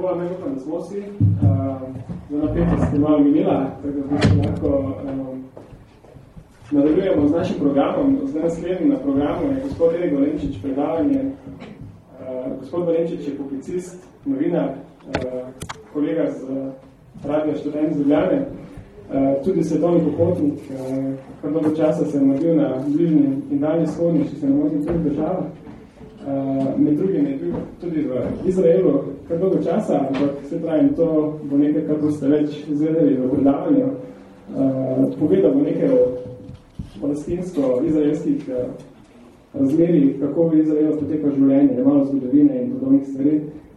lepo, ne upam, da smo si. Uh, za napetost je malo minila, tako da smo lahko um, nadaljujemo z našim programom. Zdaj naslednji na programu je gospod Erik Valenčič predavanje. Uh, gospod Valenčič je publicist, novinar, uh, kolega z Radio Študent Ljubljane, uh, tudi svetovni pohotnik. Uh, kar dolgo časa sem naredil na bližnji in daljni shodni, če se ne motim tudi država. Uh, med drugim je bil tudi v Izraelu kar dolgo časa, ampak se pravim, to bo nekaj, kar boste več izvedeli v predavanju. Uh, povedal bo nekaj o palestinsko-izraelskih uh, razmerih, kako v Izraelu poteka življenje, je malo zgodovine in podobnih stvari.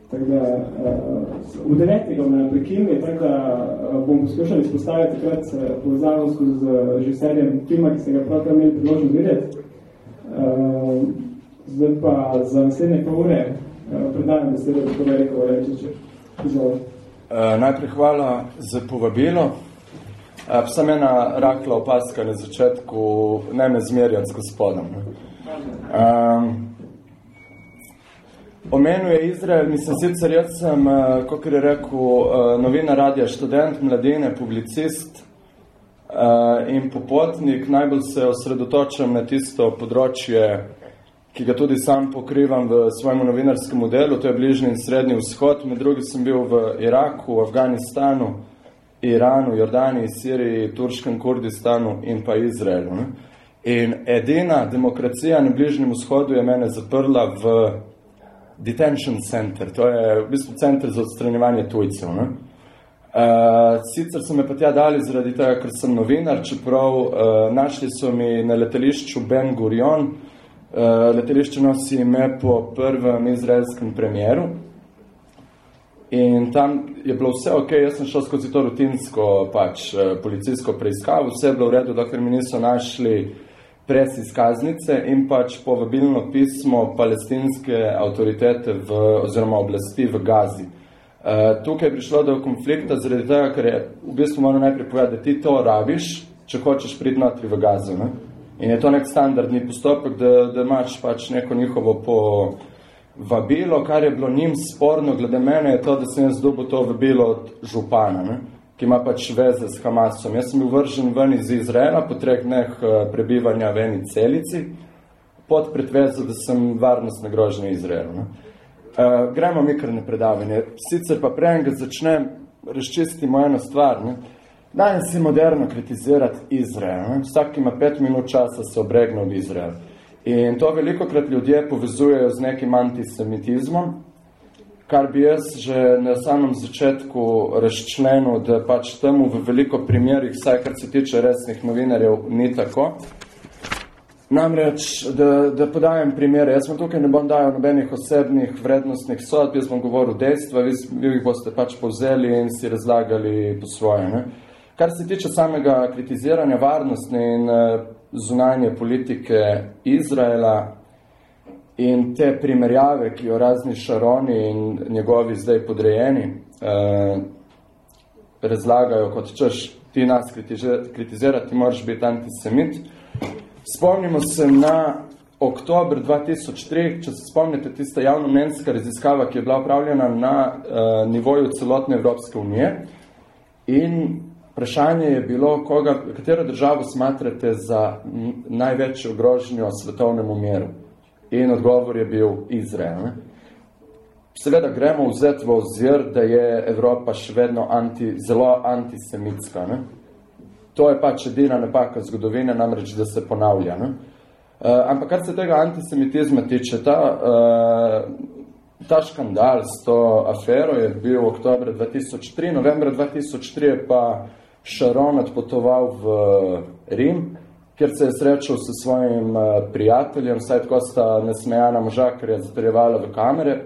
Tako da uh, v devetega me prekinili, tako da uh, bom poskušal izpostaviti takrat uh, povezavo z režiserjem filma, ki ste ga prav imeli priložnost videti. Uh, Zdaj pa za naslednje pol ure eh, predajam besedo gospod Veliko Valenčiče. Izvolite. Uh, najprej hvala za povabilo. Uh, sem ena rakla opaska na začetku, ne me zmerjati s gospodom. Um, omenil je Izrael, mislim sicer jaz sem, kot je rekel, novina radija študent, mladine, publicist in popotnik. Najbolj se osredotočam na tisto področje ki ga tudi sam pokrivam v svojem novinarskem modelu, to je bližnji in srednji vzhod. Med drugi sem bil v Iraku, v Afganistanu, Iranu, Jordaniji, Siriji, Turškem, Kurdistanu in pa Izraelu. Ne? In edina demokracija na bližnjem vzhodu je mene zaprla v detention center, to je v bistvu center za odstranjevanje tujcev. Ne? Uh, sicer so me pa tja dali zaradi tega, ker sem novinar, čeprav uh, našli so mi na letališču Ben Gurion, Uh, letališče nosi ime po prvem izraelskem premjeru. In tam je bilo vse ok, jaz sem šel skozi to rutinsko pač, uh, policijsko preiskavo, vse je bilo v redu, dokler mi niso našli pres izkaznice in pač povabilno pismo palestinske avtoritete v, oziroma oblasti v Gazi. Uh, tukaj je prišlo do konflikta zaradi tega, ker je v bistvu moram najprej povedati, da ti to rabiš, če hočeš priti notri v Gazi. Ne? In je to nek standardni postopek, da, da imaš pač neko njihovo povabilo, kar je bilo njim sporno, glede mene je to, da sem jaz dobil to vabilo od župana, ne? ki ima pač veze s Hamasom. Jaz sem bil vržen ven iz Izraela po treh dneh eh, prebivanja v eni celici, pod predvezo, da sem varnost nagrožen v Izraelu. Ne? Uh, gremo mi kar na predavanje. Sicer pa prej, ga začnem, razčistimo eno stvar. Ne? Danes je moderno kritizirati Izrael. Ne? Vsak ima pet minut časa se obregne v Izrael. In to veliko krat ljudje povezujejo z nekim antisemitizmom, kar bi jaz že na samem začetku razčlenil, da pač temu v veliko primerih, vsaj kar se tiče resnih novinarjev, ni tako. Namreč, da, da podajem primere, jaz vam tukaj ne bom dajal nobenih osebnih vrednostnih sodb, jaz bom govoril dejstva, vi, vi jih boste pač povzeli in si razlagali po svoje. Ne? Kar se tiče samega kritiziranja varnostne in eh, zunanje politike Izraela in te primerjave, ki jo razni Šaroni in njegovi zdaj podrejeni eh, razlagajo kot češ, ti nas kritizirati, moraš biti antisemit. Spomnimo se na oktober 2003, če se spomnite, tista javnomnenjska raziskava, ki je bila upravljena na uh, nivoju celotne Evropske unije in Vprašanje je bilo, koga, katero državo smatrate za največjo grožnjo svetovnemu miru. In odgovor je bil Izrael. Ne? Seveda gremo vzeti v ozir, da je Evropa še vedno anti, zelo antisemitska. Ne? To je pač edina napaka zgodovine, namreč, da se ponavlja. Ne? Uh, ampak kar se tega antisemitizma tiče, ta, uh, ta škandal s to afero je bil v oktober 2003, novembra 2003 pa Šaron odpotoval v Rim, kjer se je srečal s svojim eh, prijateljem, saj tako sta nesmejana moža, ker je zatrjevala v kamere,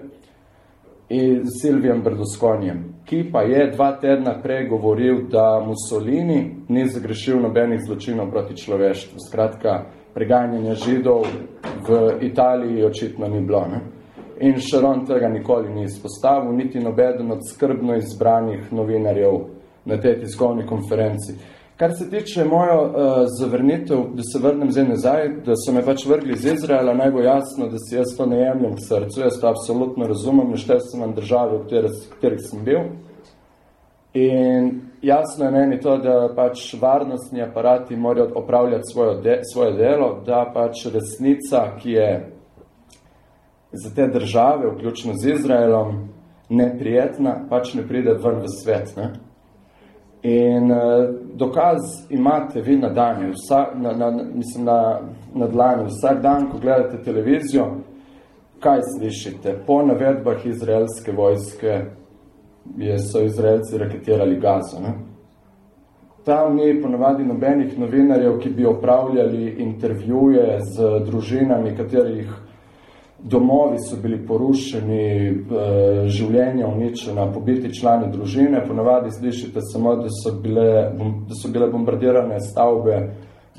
in Silvijem Berlusconijem, ki pa je dva tedna prej govoril, da Mussolini ni zagrešil nobenih zločinov proti človeštvu. Skratka, preganjanje židov v Italiji očitno ni bilo. Ne? In Šaron tega nikoli ni izpostavil, niti nobeden od skrbno izbranih novinarjev na tej tiskovni konferenci. Kar se tiče mojo uh, zavrnitev, da se vrnem zdaj nazaj, da so me pač vrgli iz Izraela, naj bo jasno, da si jaz to ne jemljem k srcu, jaz to absolutno razumem, naštel sem vam države, v katerih, katerih sem bil. In jasno je meni to, da pač varnostni aparati morajo opravljati svojo de, svoje delo, da pač resnica, ki je za te države, vključno z Izraelom, neprijetna, pač ne pride ven v svet. Ne? In uh, dokaz imate vi na dan, vsak, na, na, mislim na, na dlani, vsak dan, ko gledate televizijo, kaj slišite? Po navedbah izraelske vojske je, so izraelci raketirali gazo. Ne? Tam ni ponavadi nobenih novinarjev, ki bi opravljali intervjuje z družinami, katerih domovi so bili porušeni, eh, življenja uničena, pobiti člani družine, ponavadi slišite samo, da so bile, da so bile bombardirane stavbe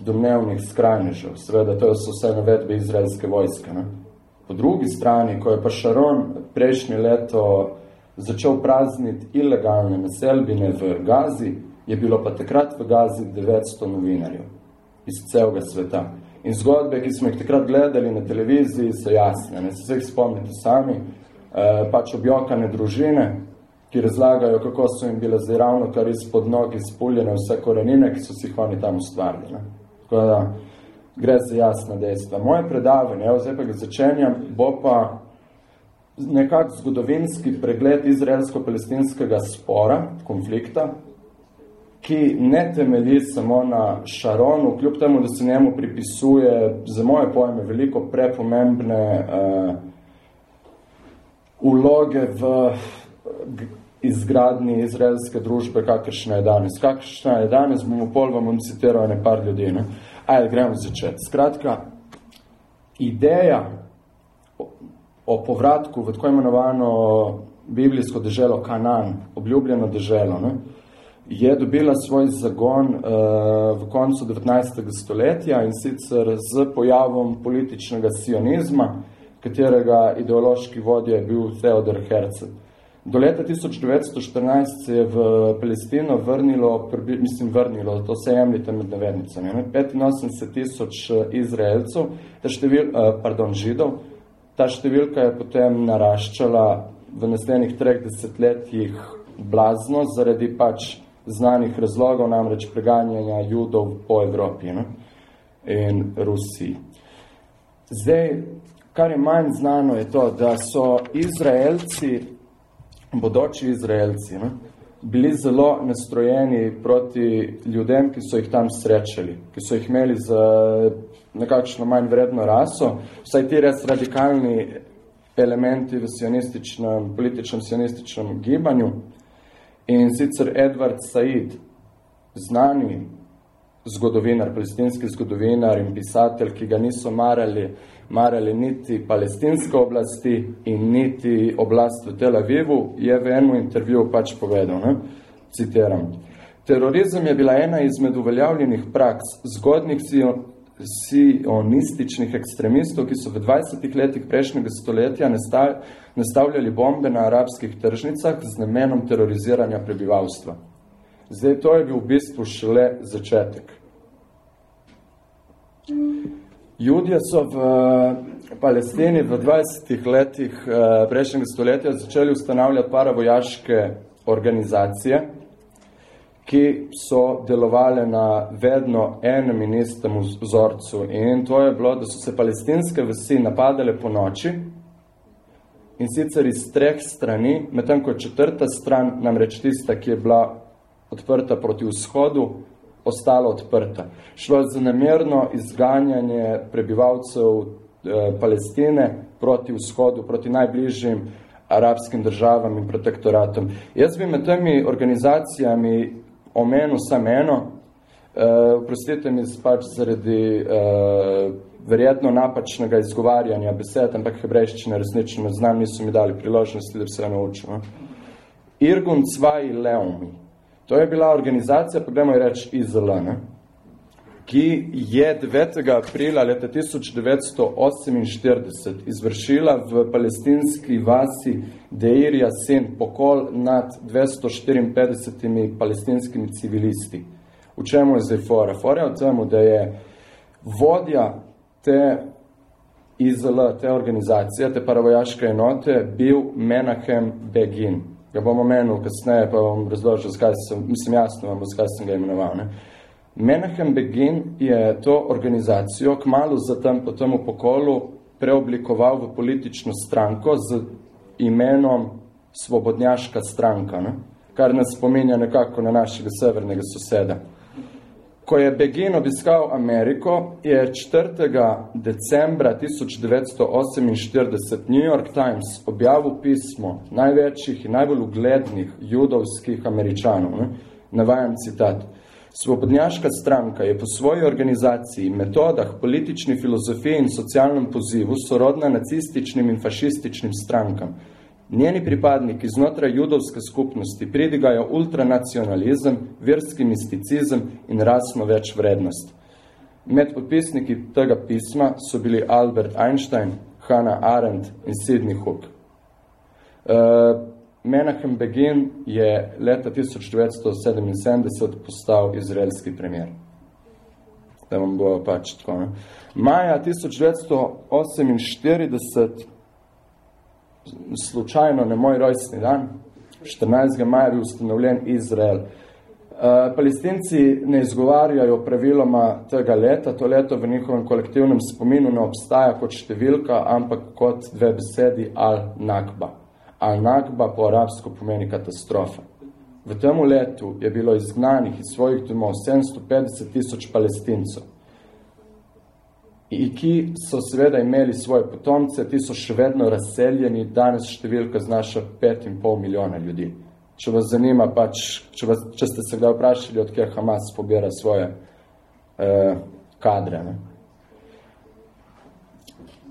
domnevnih skrajnežev. Seveda, to so vse navedbe izraelske vojske. Ne? Po drugi strani, ko je pa Šaron prejšnje leto začel prazniti ilegalne naselbine v Gazi, je bilo pa takrat v Gazi 900 novinarjev iz celega sveta. In zgodbe, ki smo jih takrat gledali na televiziji, so jasne. Ne se vseh spomnite sami, e, pač objokane družine, ki razlagajo, kako so jim bile zdaj ravno kar izpod nog izpuljene vse korenine, ki so si jih oni tam ustvarili. Ne. Tako da gre za jasna dejstva. Moje predavanje, evo zdaj pa ga začenjam, bo pa nekak zgodovinski pregled izraelsko-palestinskega spora, konflikta, ki ne temelji samo na Šaronu, kljub temu, da se njemu pripisuje za moje pojme veliko prepomembne uh, vloge v izgradni izraelske družbe, kakršna je danes. Kakršna je danes, bomo pol vam citiral ene par ljudi. Ne? Ajde, gremo začeti. Skratka, ideja o, povratku v tako imenovano biblijsko deželo Kanan, obljubljeno deželo, ne? Je dobila svoj zagon uh, v koncu 19. stoletja in sicer z pojavom političnega sionizma, katerega ideološki vodja je bil Theodor Herzl. Do leta 1914 se je v Palestino vrnilo, mislim vrnilo, to se jemljite med navednicami, 85 tisoč eh, Izraelcev, ta števil, uh, pardon, židov, ta številka je potem naraščala v naslednjih treh desetletjih blazno zaradi pač znanih razlogov, namreč preganjanja judov po Evropi ne? in Rusiji. Zdaj, kar je manj znano, je to, da so Izraelci, bodoči Izraelci, ne? bili zelo nastrojeni proti ljudem, ki so jih tam srečali, ki so jih imeli za nekakšno manj vredno raso, vsaj ti res radikalni elementi v sionističnem, političnem sionističnem gibanju, In sicer Edward Said, znani zgodovinar, palestinski zgodovinar in pisatelj, ki ga niso marali, marali niti palestinske oblasti in niti oblast v Tel Avivu, je v enem intervju pač povedal, ne? citiram. Terorizem je bila ena izmed uveljavljenih praks zgodnih sionističnih ekstremistov, ki so v 20 letih prejšnjega stoletja nastavljali bombe na arabskih tržnicah z namenom teroriziranja prebivalstva. Zdaj, to je bil v bistvu šele začetek. Judje so v Palestini v 20 letih eh, prejšnjega stoletja začeli ustanavljati paravojaške organizacije, ki so delovale na vedno enem in istem vzorcu. In to je bilo, da so se palestinske vsi napadale po noči in sicer iz treh strani, medtem ko četrta stran, namreč tista, ki je bila odprta proti vzhodu, ostala odprta. Šlo je za namerno izganjanje prebivalcev eh, Palestine proti vzhodu, proti najbližjim arabskim državam in protektoratom. Jaz bi med temi organizacijami omenil sam eno, uh, prostite mi pač zaradi uh, verjetno napačnega izgovarjanja besed, ampak hebrejščine resnično ne znam, niso mi dali priložnosti, da bi se naučil. No? Irgun Cvaj Leomi. To je bila organizacija, pa gremo reči IZL, ne? Ki je 9. aprila leta 1948 izvršila v palestinski vasi Deirja Sen pokol nad 254 palestinskimi civilisti. V čemu je zdaj fora? Fora je v temu, da je vodja te IZL, te organizacije, te paravojaške enote, bil Menahem Begin. Ga bom omenil kasneje, pa bom razložil, zakaj sem, mislim jasno vam, zakaj sem ga imenoval. Ne? Menahem Begin je to organizacijo kmalo zatem po temu pokolu preoblikoval v politično stranko z imenom Svobodnjaška stranka, ne? kar nas spominja nekako na našega severnega soseda. Ko je Begin obiskal Ameriko, je 4. decembra 1948 New York Times objavil pismo največjih in najbolj uglednih judovskih američanov. Ne? Navajam citat. Svobodnjaška stranka je po svoji organizaciji, metodah, politični filozofiji in socialnem pozivu sorodna nacističnim in fašističnim strankam. Njeni pripadniki znotraj judovske skupnosti pridigajo ultranacionalizem, verski misticizem in rasno več vrednost. Med podpisniki tega pisma so bili Albert Einstein, Hannah Arendt in Sidney Hook. Uh, Menachem Begin je leta 1977 postal izraelski premier. Da vam bo pač tako. Ne? Maja 1948, slučajno na moj rojstni dan, 14. maja bi ustanovljen Izrael. Uh, palestinci ne izgovarjajo praviloma tega leta, to leto v njihovem kolektivnem spominu ne obstaja kot številka, ampak kot dve besedi al-Nakba. Al-Nakba po arabsko pomeni katastrofa. V tem letu je bilo izgnanih iz svojih domov 750 tisoč palestincev, ki so seveda imeli svoje potomce, ti so še vedno razseljeni, danes številka znaša 5,5 milijona ljudi. Če vas zanima, pač, če, vas, če ste se kdaj vprašali, odkje Hamas pobira svoje eh, kadre. Ne?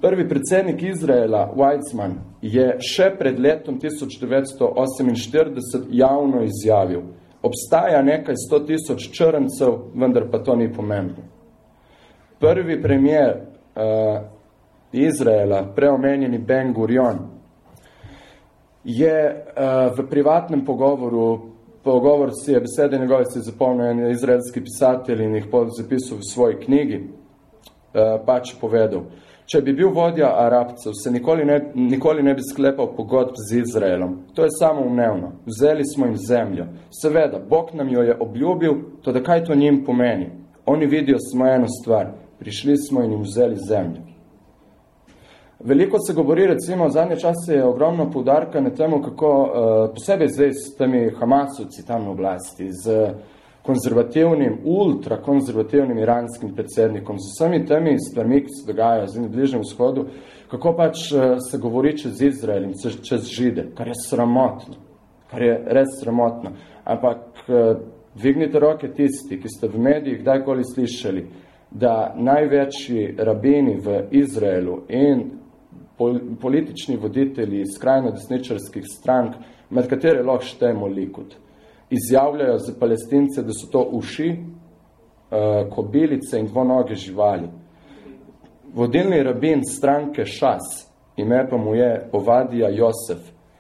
Prvi predsednik Izraela, Weizmann, je še pred letom 1948 javno izjavil, obstaja nekaj sto tisoč črncev, vendar pa to ni pomembno. Prvi premier uh, Izraela, preomenjeni Ben Gurion, je uh, v privatnem pogovoru, pogovor si je besede njegove si zapomnil izraelski pisatelj in jih zapisal v svoji knjigi, uh, pač povedal, Če bi bil vodja Arabcev, se nikoli ne, nikoli ne bi sklepal pogodb z Izraelom. To je samo umnevno. Vzeli smo jim zemljo. Seveda, Bog nam jo je obljubil, to da kaj to njim pomeni. Oni vidijo samo eno stvar. Prišli smo in jim vzeli zemljo. Veliko se govori, recimo, v zadnje čase je ogromno poudarka na temu, kako uh, posebej zdaj s temi Hamasovci tam na oblasti, z uh, konzervativnim, ultrakonzervativnim iranskim predsednikom, z vsemi temi stvarmi, ki se dogajajo z bližnjem vzhodu, kako pač eh, se govori čez Izrael in čez Žide, kar je sramotno, kar je res sramotno. Ampak eh, dvignite roke tisti, ki ste v medijih kdajkoli slišali, da največji rabini v Izraelu in politični voditelji skrajno desničarskih strank, med katere lahko štejemo Likud, izjavljajo za palestince, da so to uši, uh, kobilice in dvonoge živali. Vodilni rabin stranke Šas, ime pa mu je Ovadija Josef,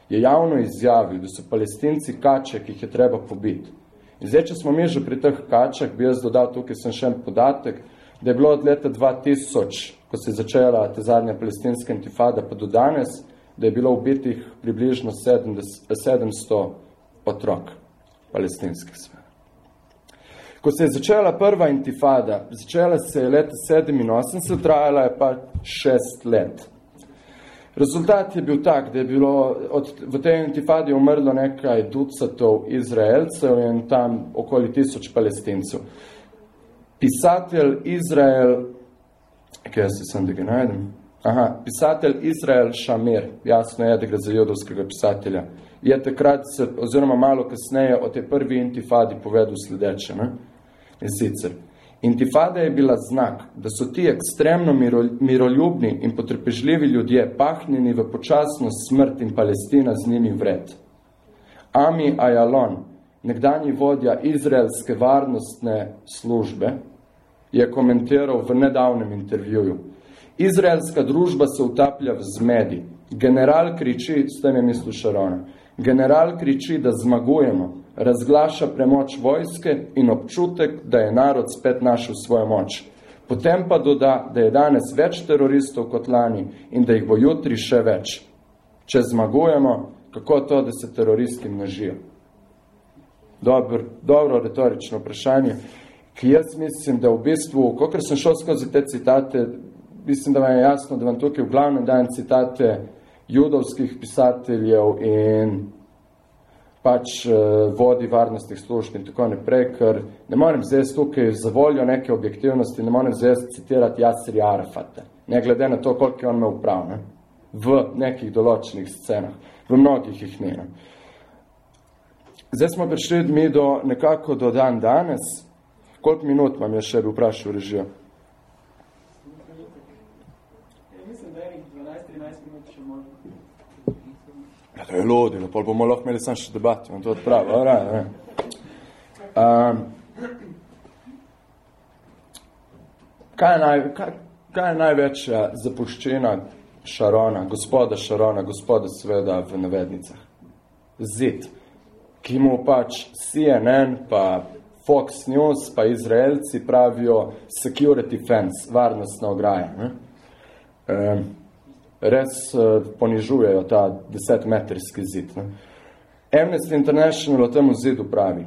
je javno izjavil, da so palestinci kače, ki jih je treba pobiti. In zdaj, če smo mi že pri teh kačah, bi jaz dodal tukaj sem še en podatek, da je bilo od leta 2000, ko se je začela te zadnja palestinska intifada, pa do danes, da je bilo ubitih približno 700 otrok palestinskih sfer. Ko se je začela prva intifada, začela se je leta 87, trajala je pa šest let. Rezultat je bil tak, da je bilo od, v tej intifadi umrlo nekaj ducatov Izraelcev in tam okoli tisoč palestincev. Pisatelj Izrael, kaj jaz sem, da ga najdem? Aha, pisatelj Izrael Šamir, jasno je, da gre za jodovskega pisatelja, je takrat, oziroma malo kasneje, o tej prvi intifadi povedal sledeče. Ne? In sicer, intifada je bila znak, da so ti ekstremno miro, miroljubni in potrpežljivi ljudje pahnjeni v počasno smrt in Palestina z njimi vred. Ami Ayalon, nekdanji vodja izraelske varnostne službe, je komentiral v nedavnem intervjuju. Izraelska družba se utaplja v zmedi. General kriči, s tem je mislil Šarona, General kriči, da zmagujemo, razglaša premoč vojske in občutek, da je narod spet našel svojo moč. Potem pa doda, da je danes več teroristov kot lani in da jih bo jutri še več. Če zmagujemo, kako to, da se teroristi množijo? Dobro, dobro retorično vprašanje, ki jaz mislim, da v bistvu, kakor sem šel skozi te citate, mislim, da vam je jasno, da vam tukaj v glavnem dajem citate judovskih pisateljev in pač uh, vodi varnostnih služb in tako naprej, ker ne morem zdaj tukaj za voljo neke objektivnosti, ne morem zdaj citirati Jasri Arafata, ne glede na to, koliko je on me uprav, ne? v nekih določenih scenah, v mnogih jih ne. Zdaj smo prišli mi do nekako do dan danes. Koliko minut vam je še bi vprašal režijo? Ja, to je ludilo, pol bomo lahko imeli sam še debat, vam to odpravo. Ora, ne. Um, kaj, je naj, kaj, kaj je največja zapuščena Šarona, gospoda Šarona, gospoda sveda v navednicah? Zid, ki mu pač CNN, pa Fox News, pa Izraelci pravijo security fence, varnostna ograja. Ne? Um, res uh, ponižujejo ta desetmetrski zid. Ne. Amnesty International o temu zidu pravi.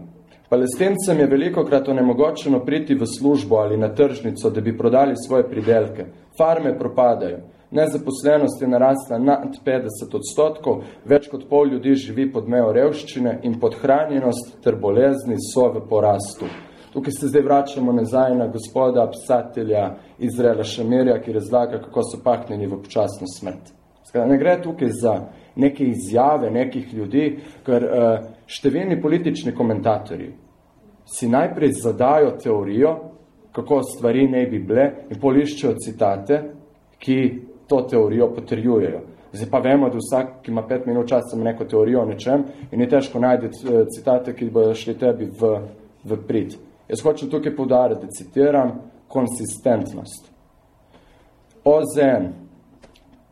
Palestincem je veliko krat onemogočeno priti v službo ali na tržnico, da bi prodali svoje pridelke. Farme propadajo. Nezaposlenost je narasla nad 50 odstotkov, več kot pol ljudi živi pod mejo revščine in podhranjenost ter bolezni so v porastu. Tukaj se zdaj vračamo nazaj na gospoda pisatelja Izraela Šamirja, ki razlaga, kako so pahnjeni v počasno smrt. Skaj, ne gre tukaj za neke izjave nekih ljudi, ker uh, številni politični komentatorji si najprej zadajo teorijo, kako stvari ne bi bile in poliščejo citate, ki to teorijo potrjujejo. Zdaj pa vemo, da vsak, ki ima pet minut časa, neko teorijo o nečem in ni težko najti uh, citate, ki bodo šli tebi v, v prid. Jaz hočem tukaj povdariti, da citiram konsistentnost. OZN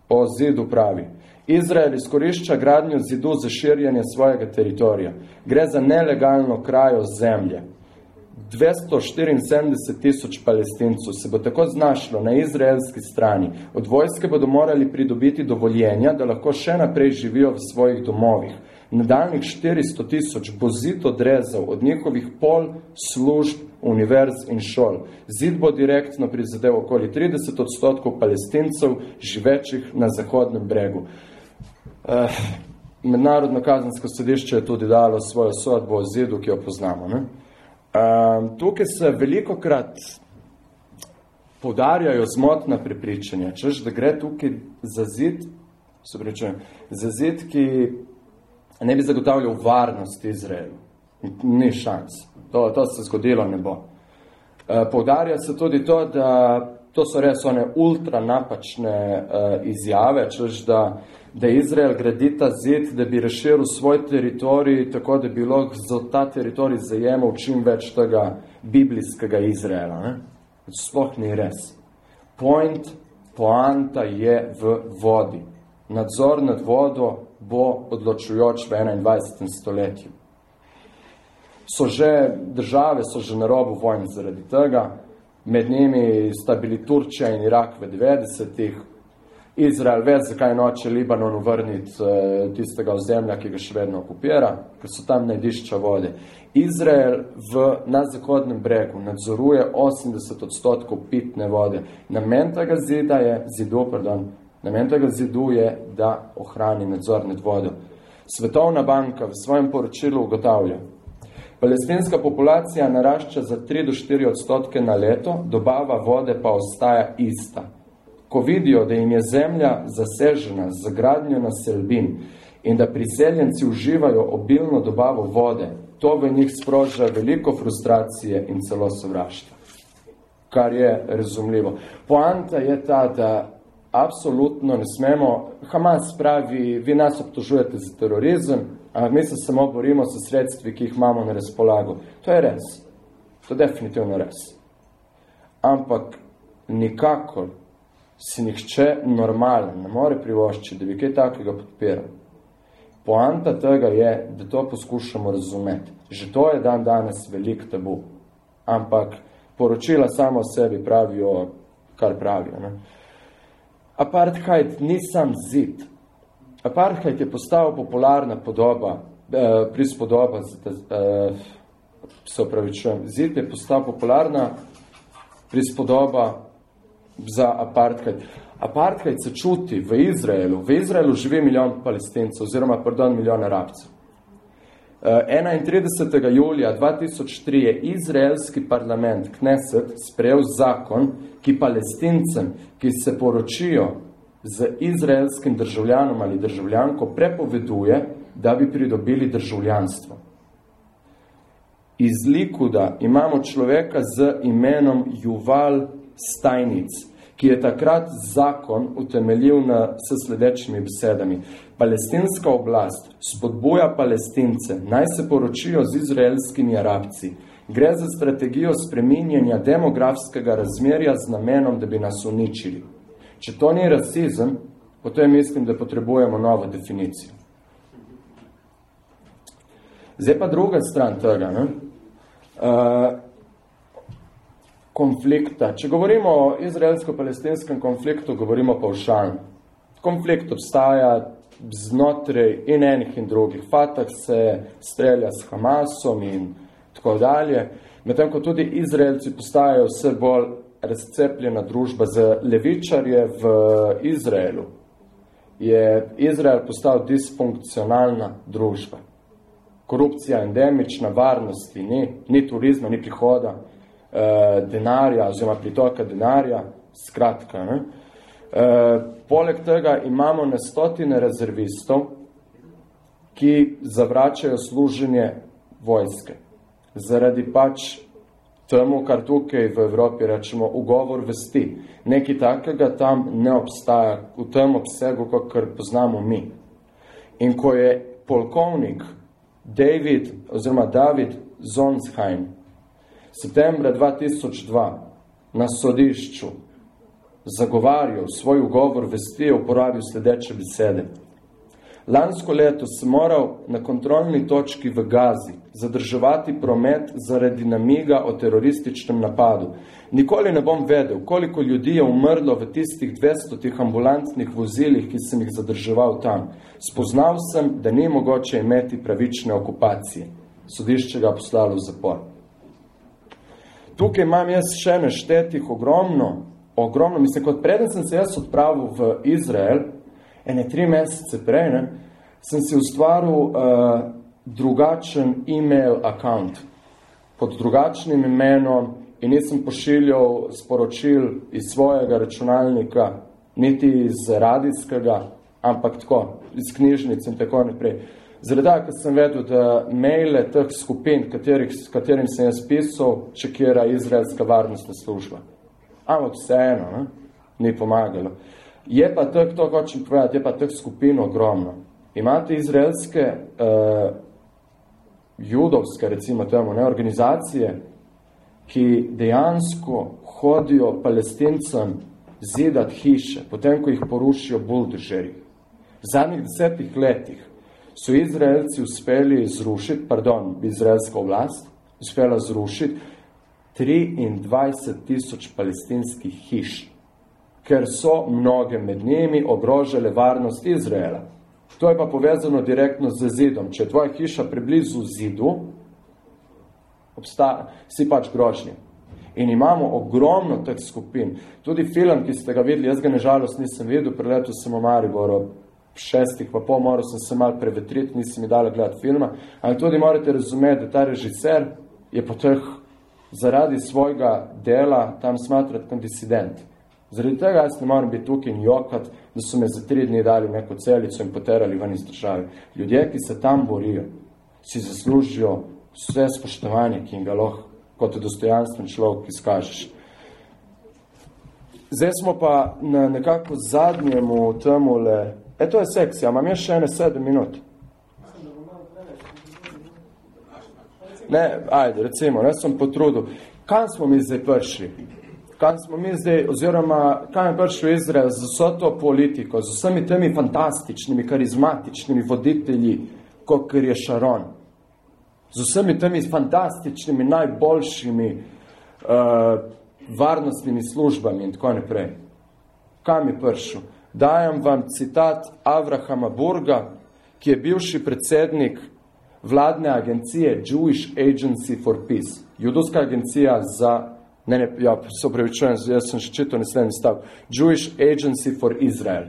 o zidu pravi, Izrael izkorišča gradnjo zidu za širjenje svojega teritorija. Gre za nelegalno krajo zemlje. 274 tisoč palestincev se bo tako znašlo na izraelski strani. Od vojske bodo morali pridobiti dovoljenja, da lahko še naprej živijo v svojih domovih nadaljnih 400 tisoč bo zid odrezal od njihovih pol služb, univerz in šol. Zid bo direktno prizadel okoli 30 odstotkov palestincev, živečih na zahodnem bregu. Eh, Mednarodno kazansko sodišče je tudi dalo svojo sodbo o zidu, ki jo poznamo. Ne? Eh, tukaj se veliko krat podarjajo zmotna prepričanja, češ, da gre tukaj za zid, se prečujem, za zid, ki ne bi zagotavljal varnost Izraelu. Ni šans. To, to se zgodilo ne bo. E, poudarja se tudi to, da to so res one ultra napačne uh, izjave, češ da, da Izrael gradi ta zid, da bi razširil svoj teritorij, tako da bi lahko za ta teritorij zajemal čim več tega biblijskega Izraela. Ne? Sploh ni res. Point, poanta je v vodi. Nadzor nad vodo bo odločujoč v 21. stoletju. So že, države so že na robu vojn zaradi tega, med njimi sta bili Turčija in Irak v 90-ih, Izrael ve, zakaj noče Libanonu vrniti uh, tistega ozemlja, ki ga še vedno okupira, ker so tam najdišča vode. Izrael v, na zahodnem bregu nadzoruje 80 odstotkov pitne vode. Namen tega zida je, zidu, pardon, Namen tega zidu je, da ohrani nadzor nad vodo. Svetovna banka v svojem poročilu ugotavlja, palestinska populacija narašča za 3 do 4 odstotke na leto, dobava vode pa ostaja ista. Ko vidijo, da jim je zemlja zasežena z gradnjo naselbin in da priseljenci uživajo obilno dobavo vode, to v njih sproža veliko frustracije in celo sovraštva. Kar je razumljivo. Poanta je ta, da absolutno ne smemo. Hamas pravi, vi nas obtožujete za terorizem, a mi se samo borimo s sredstvi, ki jih imamo na razpolago. To je res. To je definitivno res. Ampak nikakor si nihče normalen ne more privoščiti, da bi kaj takega podpiral. Poanta tega je, da to poskušamo razumeti. Že to je dan danes velik tabu. Ampak poročila samo o sebi pravijo, kar pravijo. Ne? Apartheid ni sam zid. Apartheid je postal popularna podoba, eh, prispodoba, eh, se upravičujem, zid je postal popularna prispodoba za apartheid. Apartheid se čuti v Izraelu. V Izraelu živi milijon palestincev, oziroma, pardon, milijon arabcev. 31. Eh, julija 2003 je izraelski parlament Knesset sprejel zakon, ki palestincem, ki se poročijo z izraelskim državljanom ali državljanko, prepoveduje, da bi pridobili državljanstvo. Iz Likuda imamo človeka z imenom Juval Stajnic, ki je takrat zakon utemeljil na s sledečimi besedami. Palestinska oblast spodbuja palestince, naj se poročijo z izraelskimi arabci. Gre za strategijo spreminjanja demografskega razmerja z namenom, da bi nas uničili. Če to ni rasizem, potem mislim, da potrebujemo novo definicijo. Zdaj pa druga stran tega. Ne? Uh, konflikta. Če govorimo o izraelsko-palestinskem konfliktu, govorimo pa o šan. Konflikt obstaja znotraj in enih in drugih. Fatah se strelja s Hamasom in tako dalje. Medtem, ko tudi Izraelci postajajo vse bolj razcepljena družba z levičarje v Izraelu, je Izrael postal disfunkcionalna družba. Korupcija endemična, varnosti ni, ni turizma, ni prihoda, eh, denarja oziroma pritoka denarja, skratka. Ne? Eh, poleg tega imamo na stotine rezervistov, ki zavračajo služenje vojske. Zaradi pač temu, kar tukaj v Evropi rečemo, ugovor vesti. Nekaj takega tam ne obstaja v tem obsegu, kot poznamo mi. In ko je polkovnik David oziroma David Zonsheim septembra 2002 na sodišču zagovarjal svoj ugovor vesti je uporabil sledeče besede. Lansko leto sem moral na kontrolni točki v Gazi zadrževati promet zaradi namiga o terorističnem napadu. Nikoli ne bom vedel, koliko ljudi je umrlo v tistih 200 ambulantnih vozilih, ki sem jih zadrževal tam. Spoznal sem, da ni mogoče imeti pravične okupacije. Sodišče ga poslalo v zapor. Tukaj imam jaz še neštetih ogromno, ogromno, mislim, kot preden sem se jaz odpravil v Izrael, ene tri mesece prej, ne, sem si ustvaril uh, drugačen e-mail account pod drugačnim imenom in nisem pošiljal sporočil iz svojega računalnika, niti iz radijskega, ampak tako, iz knjižnic in tako naprej. Zaradi ker sem vedel, da maile teh skupin, katerih, s katerim sem jaz pisal, čekira izraelska varnostna služba. Ampak vseeno, ne? ni pomagalo. Je pa teh, to hočem povedati, je pa teh skupin ogromno. Imate izraelske uh, judovske, recimo temu, ne, organizacije, ki dejansko hodijo palestincem zidati hiše, potem, ko jih porušijo buldožeri. V zadnjih desetih letih so Izraelci uspeli zrušiti, pardon, izraelska oblast, uspela zrušiti 23 tisoč palestinskih hiš, ker so mnoge med njimi ogrožale varnost Izraela. To je pa povezano direktno z zidom. Če je tvoja hiša preblizu zidu, obstaja, si pač grožnje. In imamo ogromno teh skupin. Tudi film, ki ste ga videli, jaz ga nežalost nisem videl, preletel sem v Mariboru, šestih pa pol moral sem se malo prevetriti, nisem mi dala gledati filma, ali tudi morate razumeti, da ta režiser je po teh zaradi svojega dela tam smatrati kot disident. Zaradi tega jaz ne moram biti tukaj in jokat, da so me za tri dni dali v neko celico in poterali ven iz države. Ljudje, ki se tam borijo, si zaslužijo vse spoštovanje, ki jim ga lahko kot dostojanstven človek izkažeš. Zdaj smo pa na nekako zadnjemu temule E, to je sekcija, imam još še ene sedem minut. Ne, ajde, recimo, ne sem potrudil. Kam smo mi zdaj prišli? kaj smo mi zdaj, oziroma kaj je prišel Izrael z vso to politiko, z vsemi temi fantastičnimi, karizmatičnimi voditelji, kot je Šaron, z vsemi temi fantastičnimi, najboljšimi uh, varnostnimi službami in tako naprej. Kaj mi prišel? Dajem vam citat Avrahama Burga, ki je bivši predsednik vladne agencije Jewish Agency for Peace, judovska agencija za Ne, ne, ja, se upravičujem, jaz sem še čito naslednji stav. Jewish Agency for Israel.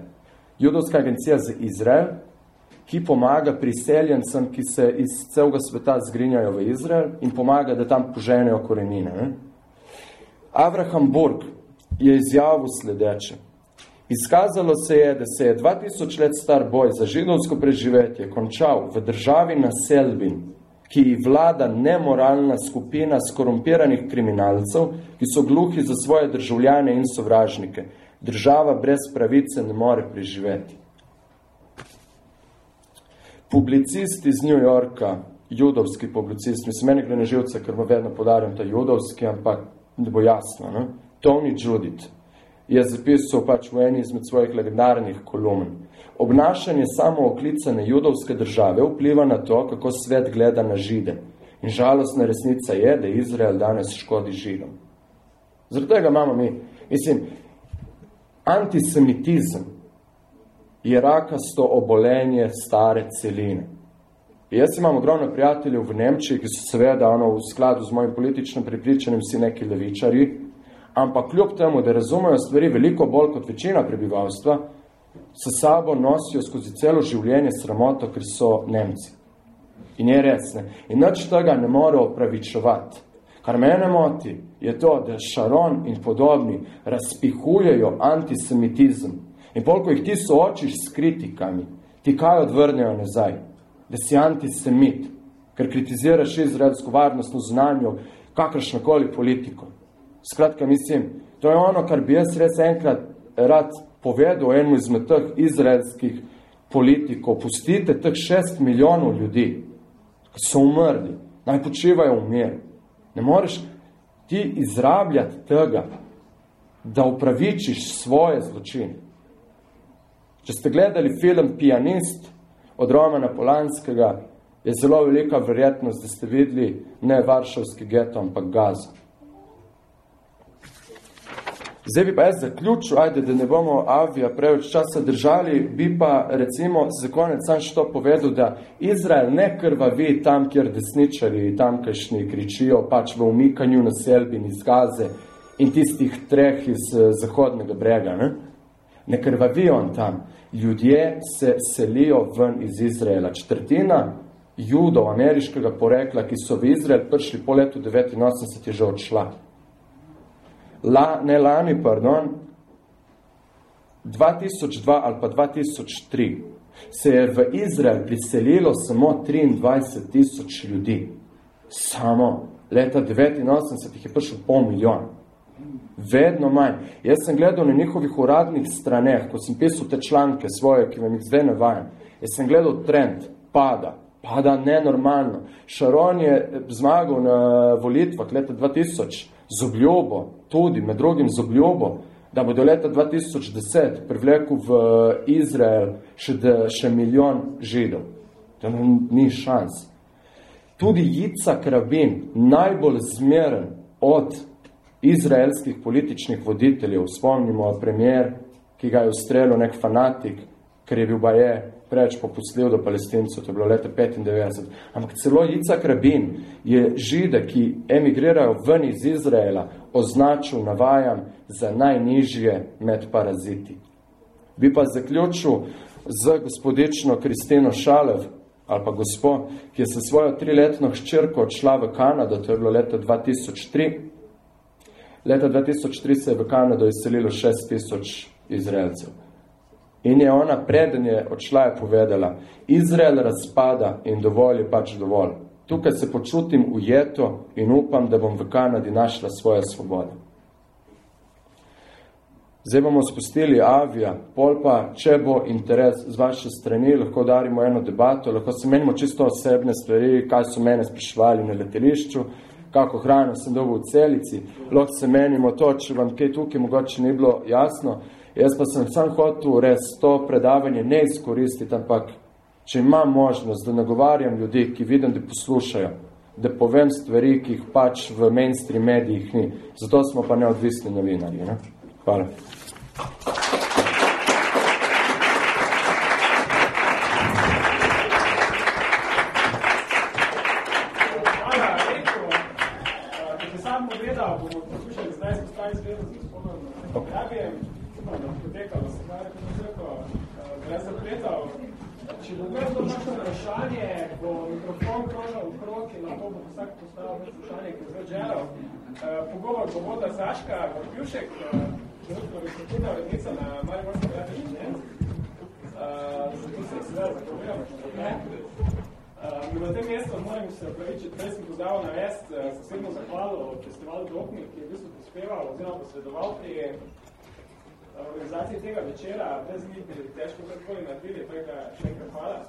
Judovska agencija za Izrael, ki pomaga priseljencem, ki se iz celega sveta zgrinjajo v Izrael in pomaga, da tam poženejo korenine. Ne? Abraham Burg je izjavil sledeče. Izkazalo se je, da se je 2000 let star boj za židovsko preživetje končal v državi naselbin, ki vlada nemoralna skupina skorumpiranih kriminalcev, ki so gluhi za svoje državljane in sovražnike. Država brez pravice ne more preživeti. Publicist iz New Yorka, judovski publicist, mislim, meni gre na živce, ker mu vedno podarjam ta judovski, ampak da bo jasno, ne? Tony Judith je zapisal pač v eni izmed svojih legendarnih kolumn. Obnašanje samo oklicane judovske države vpliva na to, kako svet gleda na žide. In žalostna resnica je, da Izrael danes škodi židom. Zaradi tega imamo mi, mislim, antisemitizem je rakasto obolenje stare celine. Jaz imam ogromno prijateljev v Nemčiji, ki so seveda ono, v skladu z mojim političnim pripričanjem vsi neki levičari, ampak kljub temu, da razumejo stvari veliko bolj kot večina prebivalstva, s sabo nosijo skozi celo življenje sramoto, ker so Nemci. In je res, ne. In nič tega ne more opravičevati. Kar mene moti, je to, da Šaron in podobni razpihujejo antisemitizem. In polko jih ti soočiš s kritikami, ti kaj odvrnejo nazaj? Da si antisemit, ker kritiziraš izraelsko varnostno znanjo, kakršnokoli politiko. Skratka, mislim, to je ono, kar bi jaz res enkrat rad povedal enemu izmed teh izraelskih politikov, pustite teh šest milijonov ljudi, ki so umrli, naj počivajo v mir. Ne moreš ti izrabljati tega, da upravičiš svoje zločine. Če ste gledali film Pianist od Romana Polanskega, je zelo velika verjetnost, da ste videli ne Varšavski geto, ampak Gaza. Zdaj bi pa jaz zaključil, ajde, da ne bomo avija preveč časa držali, bi pa recimo za konec sam što povedal, da Izrael ne krvavi tam, kjer desničari tamkajšnji kričijo, pač v umikanju naselbin iz Gaze in tistih treh iz eh, zahodnega brega. Ne, ne krvavi on tam. Ljudje se selijo ven iz Izraela. Četrtina judov ameriškega porekla, ki so v Izrael prišli po letu 89, je že odšla la, ne lani, pardon, 2002 ali pa 2003 se je v Izrael priselilo samo 23 tisoč ljudi. Samo leta 89 jih je prišel pol milijon. Vedno manj. Jaz sem gledal na njihovih uradnih straneh, ko sem pisal te članke svoje, ki vam jih zdaj navajam, jaz sem gledal trend, pada, pada nenormalno. Šaron je zmagal na volitvah leta 2000, z obljubo, tudi med drugim z obljubo, da bo do leta 2010 privlekel v Izrael še, de, še milijon židov. To ni šans. Tudi Jicak Rabin, najbolj zmeren od izraelskih političnih voditeljev, spomnimo premijer, ki ga je ustrelil nek fanatik, ker je bil baje preč popustljiv do palestincev, to je bilo leta 95. Ampak celo Jicak Rabin je žide, ki emigrirajo ven iz Izraela, označil, navajam, za najnižje med paraziti. Bi pa zaključil z gospodično Kristino Šalev, ali pa gospo, ki je se svojo triletno hčerko odšla v Kanado, to je bilo leta 2003. Leta 2003 se je v Kanado izselilo 6000 Izraelcev. In je ona preden je odšla je povedala, Izrael razpada in dovolj je pač dovolj. Tukaj se počutim ujeto in upam, da bom v Kanadi našla svoje svobode. Zdaj bomo spustili avija, pol pa, če bo interes z vaše strani, lahko darimo eno debato, lahko se menimo čisto osebne stvari, kaj so mene spraševali na letelišču, kako hrano sem dobil v celici, lahko se menimo to, če vam kaj tukaj mogoče ni bilo jasno. Jaz pa sem sam hotel res to predavanje ne izkoristiti, ampak če imam možnost, da nagovarjam ljudi, ki vidim, da poslušajo, da povem stvari, ki jih pač v mainstream medijih ni. Zato smo pa neodvisni novinarji. Ne? Hvala. Pogovor Bogoda Saška, Gorpjušek, trenutno resnitina urednica na Mariborskem radu Življenc. Zato se seveda zagovorjamo še naprej. Uh, na tem mestu moram se opravičiti, prej sem pozdal na vest uh, sosedno zahvalo festivalu Dopnik, ki je v bistvu pospeval oziroma posredoval pri uh, organizaciji tega večera. Brez njih bi težko kakoli naredili, tega še enkrat hvala.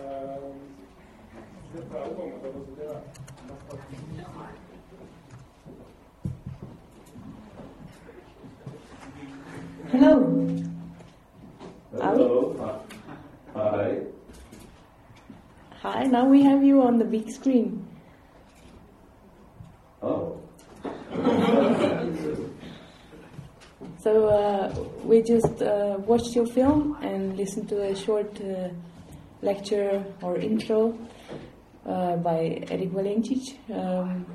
Uh, Hello. Hello. Hi. Hi, now we have you on the big screen. Oh. so uh, we just uh, watched your film and listened to a short uh, lecture or intro by Eric Valencic. Um,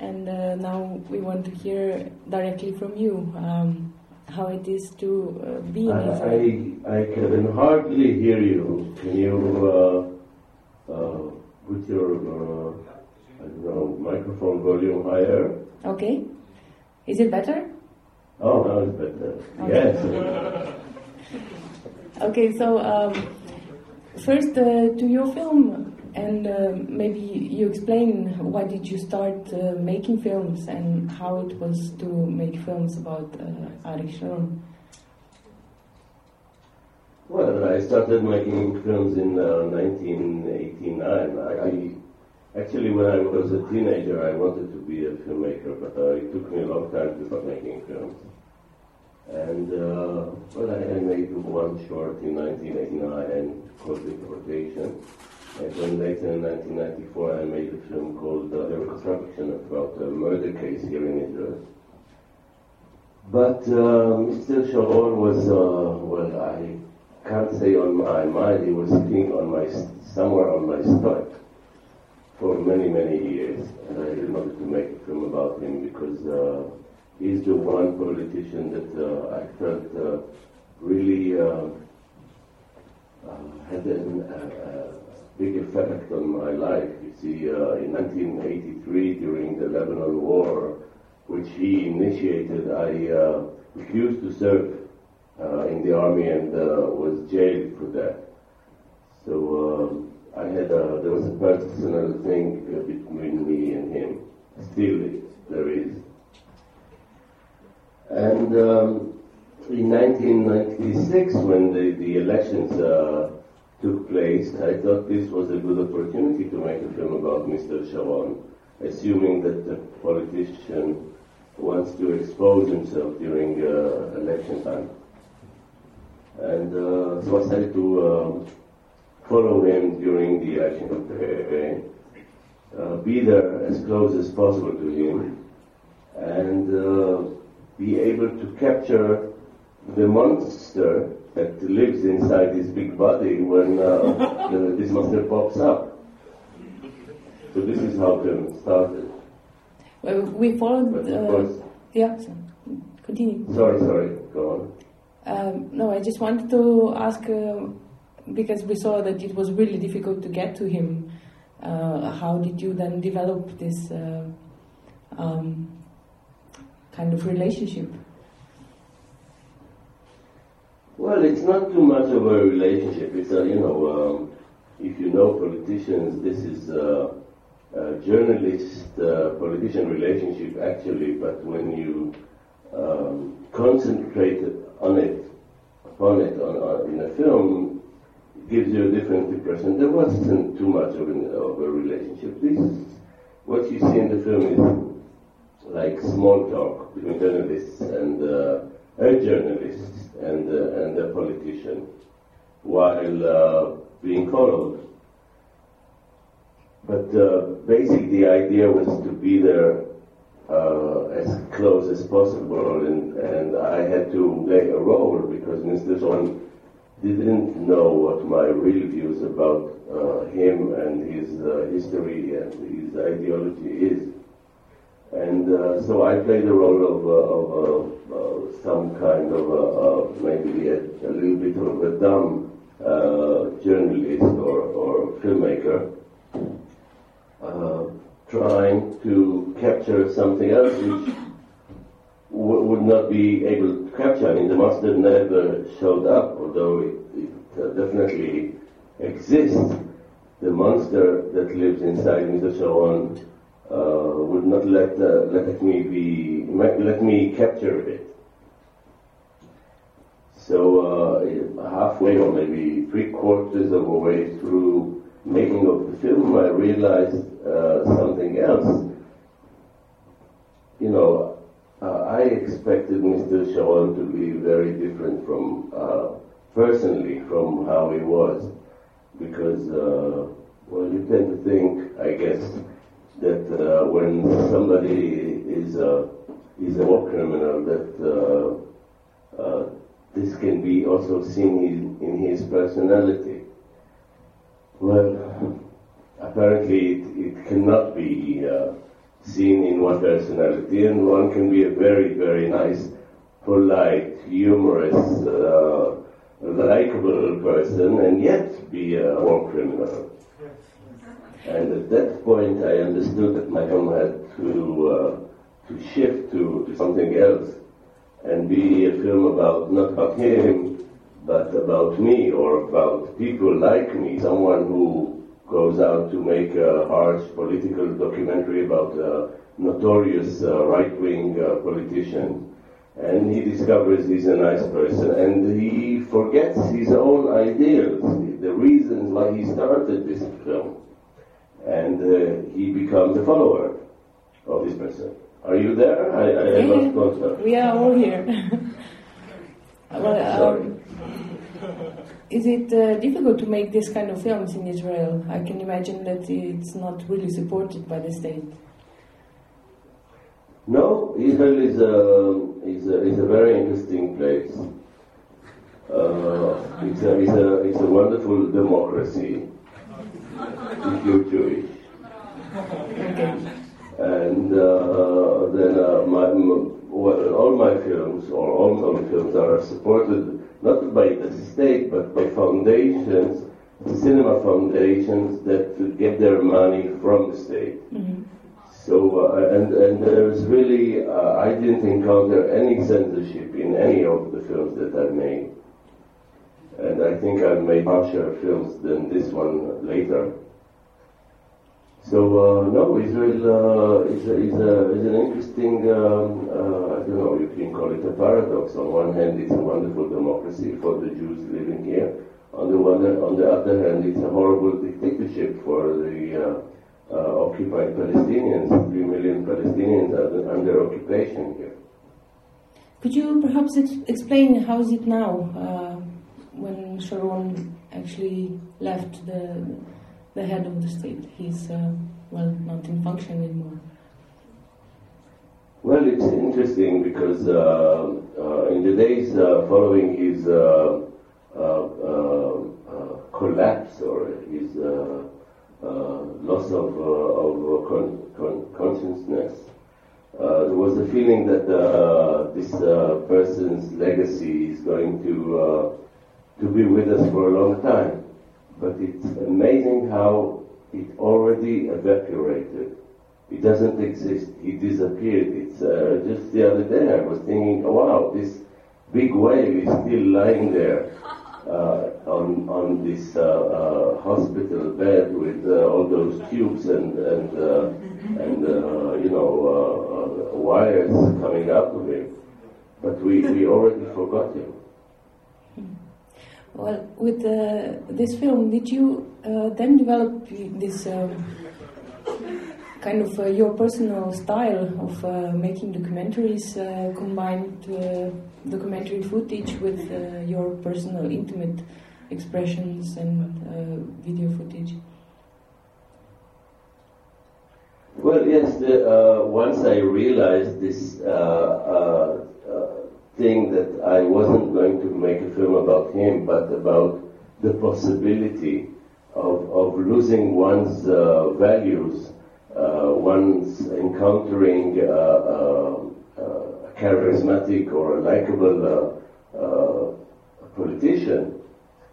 and uh, now we want to hear directly from you. Um, how it is to uh, be in Israel? I, I can hardly hear you. Can you uh, uh, put your uh, I don't know, microphone volume higher? Okay. Is it better? Oh, now it's better. Okay. Yes. okay, so um, first uh, to your film, and uh, maybe you explain why did you start uh, making films and how it was to make films about uh, Sharon? Well, I started making films in 1989. Uh, I, I, actually, when I was a teenager, I wanted to be a filmmaker, but uh, it took me a long time to start making films. And uh, well, I, I made one short in 1989 called Deportation and then later in 1994, I made a film called uh, The Reconstruction about a murder case here in Israel. But uh, Mr. Sharon was, uh, well, I can't say on my mind, he was sitting on my, somewhere on my stomach for many, many years. And I really wanted to make a film about him because uh, he's the one politician that uh, I felt uh, really uh, had an big effect on my life. You see, uh, in 1983, during the Lebanon War, which he initiated, I uh, refused to serve uh, in the army and uh, was jailed for that. So um, I had a, there was a personal thing uh, between me and him. Still, there is. And um, in 1996, when the, the elections uh, took place, I thought this was a good opportunity to make a film about Mr. Sharon, assuming that the politician wants to expose himself during uh, election time. And uh, so I started to um, follow him during the election campaign, uh, be there as close as possible to him, and uh, be able to capture the monster that lives inside this big body when uh, the, this monster pops up. So this is how it started. Well, we followed. Uh, yeah, so continue. Sorry, sorry. Go on. Um, no, I just wanted to ask uh, because we saw that it was really difficult to get to him. Uh, how did you then develop this uh, um, kind of relationship? Well, it's not too much of a relationship. It's a, you know, um, if you know politicians, this is a, a journalist-politician uh, relationship actually, but when you um, concentrate on it, upon it on, on, in a film, it gives you a different impression. There wasn't too much of, an, of a relationship. This what you see in the film is like small talk between journalists and uh, a journalist and, uh, and a politician while uh, being followed. But uh, basically, the idea was to be there uh, as close as possible, and, and I had to play a role because Mr. Son didn't know what my real views about uh, him and his uh, history and his ideology is. And uh, so I play the role of, uh, of uh, some kind of maybe a, a, little bit of a dumb journalist or, or filmmaker trying to capture something else which would not be able to capture. I mean, the monster never showed up, although it, it uh, definitely exists. The monster that lives inside Mr. Sharon uh, would not let uh, let me be let me capture it. So uh, halfway, or maybe three quarters of a way through making of the film, I realized uh, something else. You know, uh, I expected Mr. Sharon to be very different from, uh, personally, from how he was. Because, well, you tend to think, I guess, that uh, when somebody is a, is a war criminal, that this can be also seen in, in his personality. Well, apparently it, it cannot be uh, seen in one personality, and one can be a very, very nice, polite, humorous, uh, likable person, and yet be a war criminal. And at that point, I understood that my film had to uh, to shift to, to something else and be a film about not about him, but about me or about people like me, someone who goes out to make a harsh political documentary about a notorious uh, right-wing uh, politician. And he discovers he's a nice person, and he forgets his own ideals, the reasons why he started this film. And uh, he becomes a follower of this person. Are you there? I, I, contact. We are all here. well, um, is it uh, difficult to make this kind of films in Israel? I can imagine that it's not really supported by the state. No, Israel is a, is a, is a very interesting place. Uh, it's, a, it's, a, it's a wonderful democracy if you're Jewish. And uh, then uh, my, well, all my films, or all my films, are supported not by the state, but by foundations, cinema foundations that get their money from the state. Mm-hmm. So, uh, and, and there's really, uh, I didn't encounter any censorship in any of the films that I've made. And I think I've made harsher films than this one later. So uh, no, Israel uh, is, a, is, a, is an interesting, um, uh, I don't know, you can call it a paradox. On one hand, it's a wonderful democracy for the Jews living here. On the, one, on the other hand, it's a horrible dictatorship for the uh, uh, occupied Palestinians. Three million Palestinians are under occupation here. Could you perhaps ex explain how is it now uh, when Sharon actually left the the head of the state. He's, uh, well, not in function anymore. Well, it's interesting because uh, uh, in the days uh, following his uh, uh, collapse or his loss of, of con con consciousness, there was a feeling that this person's legacy is going to to be with us for a long time but it's amazing how it already evaporated. It doesn't exist. It disappeared. It's uh, just the other day I was thinking, oh, wow, this big wave is still lying there uh, on on this uh, uh hospital bed with uh, all those tubes and and uh, and you know wires coming out of it. But we, we already forgot him. Well, with uh, this film, did you uh, then develop this um, kind of uh, your personal style of uh, making documentaries uh, combined uh, documentary footage with your personal intimate expressions and video footage. Well, yes, the, once I realized this thing that I wasn't going to make a film about him, but about the possibility of, of losing one's uh, values, uh, one's encountering uh, uh, a charismatic or a likable uh, uh, politician,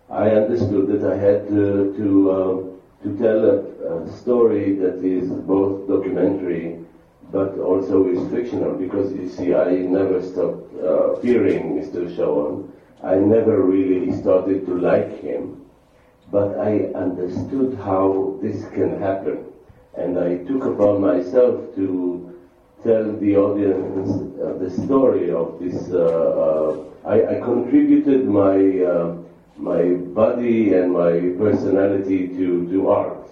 I understood that I had to, to, to tell a, a story that is both documentary but also is fictional because you see, I never stopped uh, fearing Mr. Shawan. I never really started to like him, but I understood how this can happen. And I took upon myself to tell the audience uh, the story of this. Uh, uh, I, I contributed my uh, my body and my personality to, to art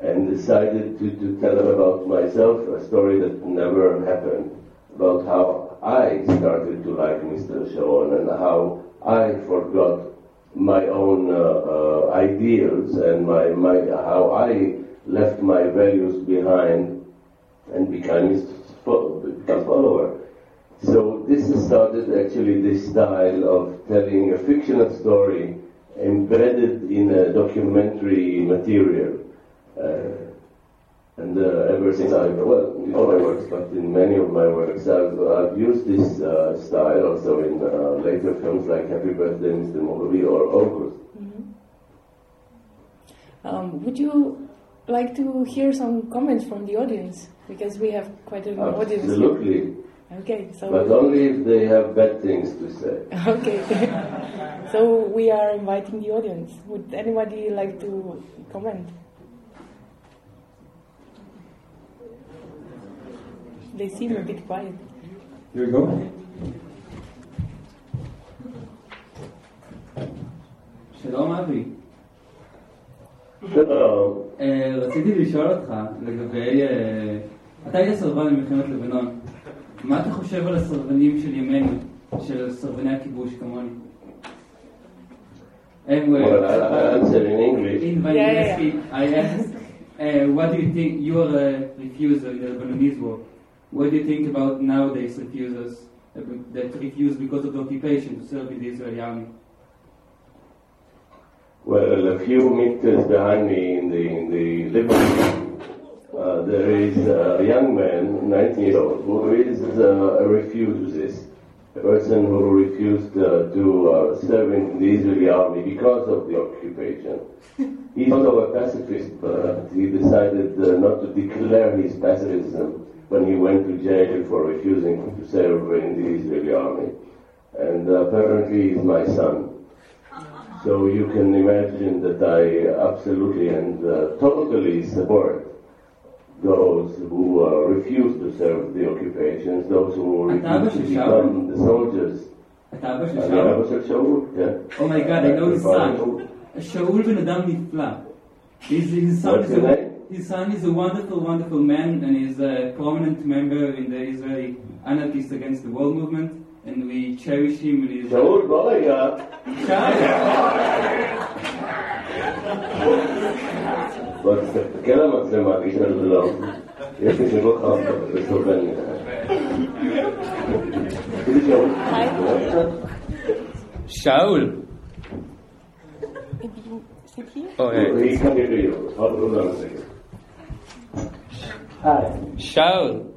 and decided to, to tell them about myself, a story that never happened, about how I started to like Mr. Sharon and how I forgot my own uh, uh, ideals and my, my, how I left my values behind and became his follower. So this started actually this style of telling a fictional story embedded in a documentary material. Uh, and uh, ever since I, well, in all my works, but in many of my works, I've, I've used this uh, style also in uh, later films like Happy Birthday, Mr. Moguri or August. Um, would you like to hear some comments from the audience? Because we have quite an audience. here. Absolutely. Okay, so But only if they have bad things to say. okay, so we are inviting the audience. Would anybody like to comment? They seem a bit quiet. Here we go. שלום אבי, Hello. אה, רציתי לשאול אותך לגבי... אה, אתה היית סרבן במלחמת לבנון. מה אתה חושב על הסרבנים של ימינו, של סרבני הכיבוש כמוני? Anyway, Well, I, I answer in English. in Yeah, yeah, Vanieski, I asked, uh, what do you think, you are a refuser in the Lebanese war. What do you think about nowadays refusers uh, that refuse because of the occupation to serve in the Israeli army? Well, a few meters behind me in the in the room, uh, there is a young man, 19 years old, who is uh, a refusist, a person who refused uh, to uh, serve in the Israeli army because of the occupation. He's also a pacifist, but he decided uh, not to declare his pacifism when he went to jail for refusing to serve in the Israeli army. And uh, apparently he's my son. So you can imagine that I absolutely and uh, totally support those who uh, refuse to serve the occupations, those who אתה אבא refuse to של שאול? become the soldiers. אתה אבא של אני שאול? אבא של שאול, כן. אומייגאד, I know his שאול. son. שאול בן אדם נפלא. His, his, son What's is his a, name? his son is a wonderful, wonderful man and is a prominent member in the Israeli Anarchists Against the World movement and we cherish him and his... שאול, בוא רגע. בוא תסתכל על המצלמה, תשאל שלום. יש לי שירות חם בסלובניה. תגידי שאול. שאול! Sit here. Oh, He Shaul.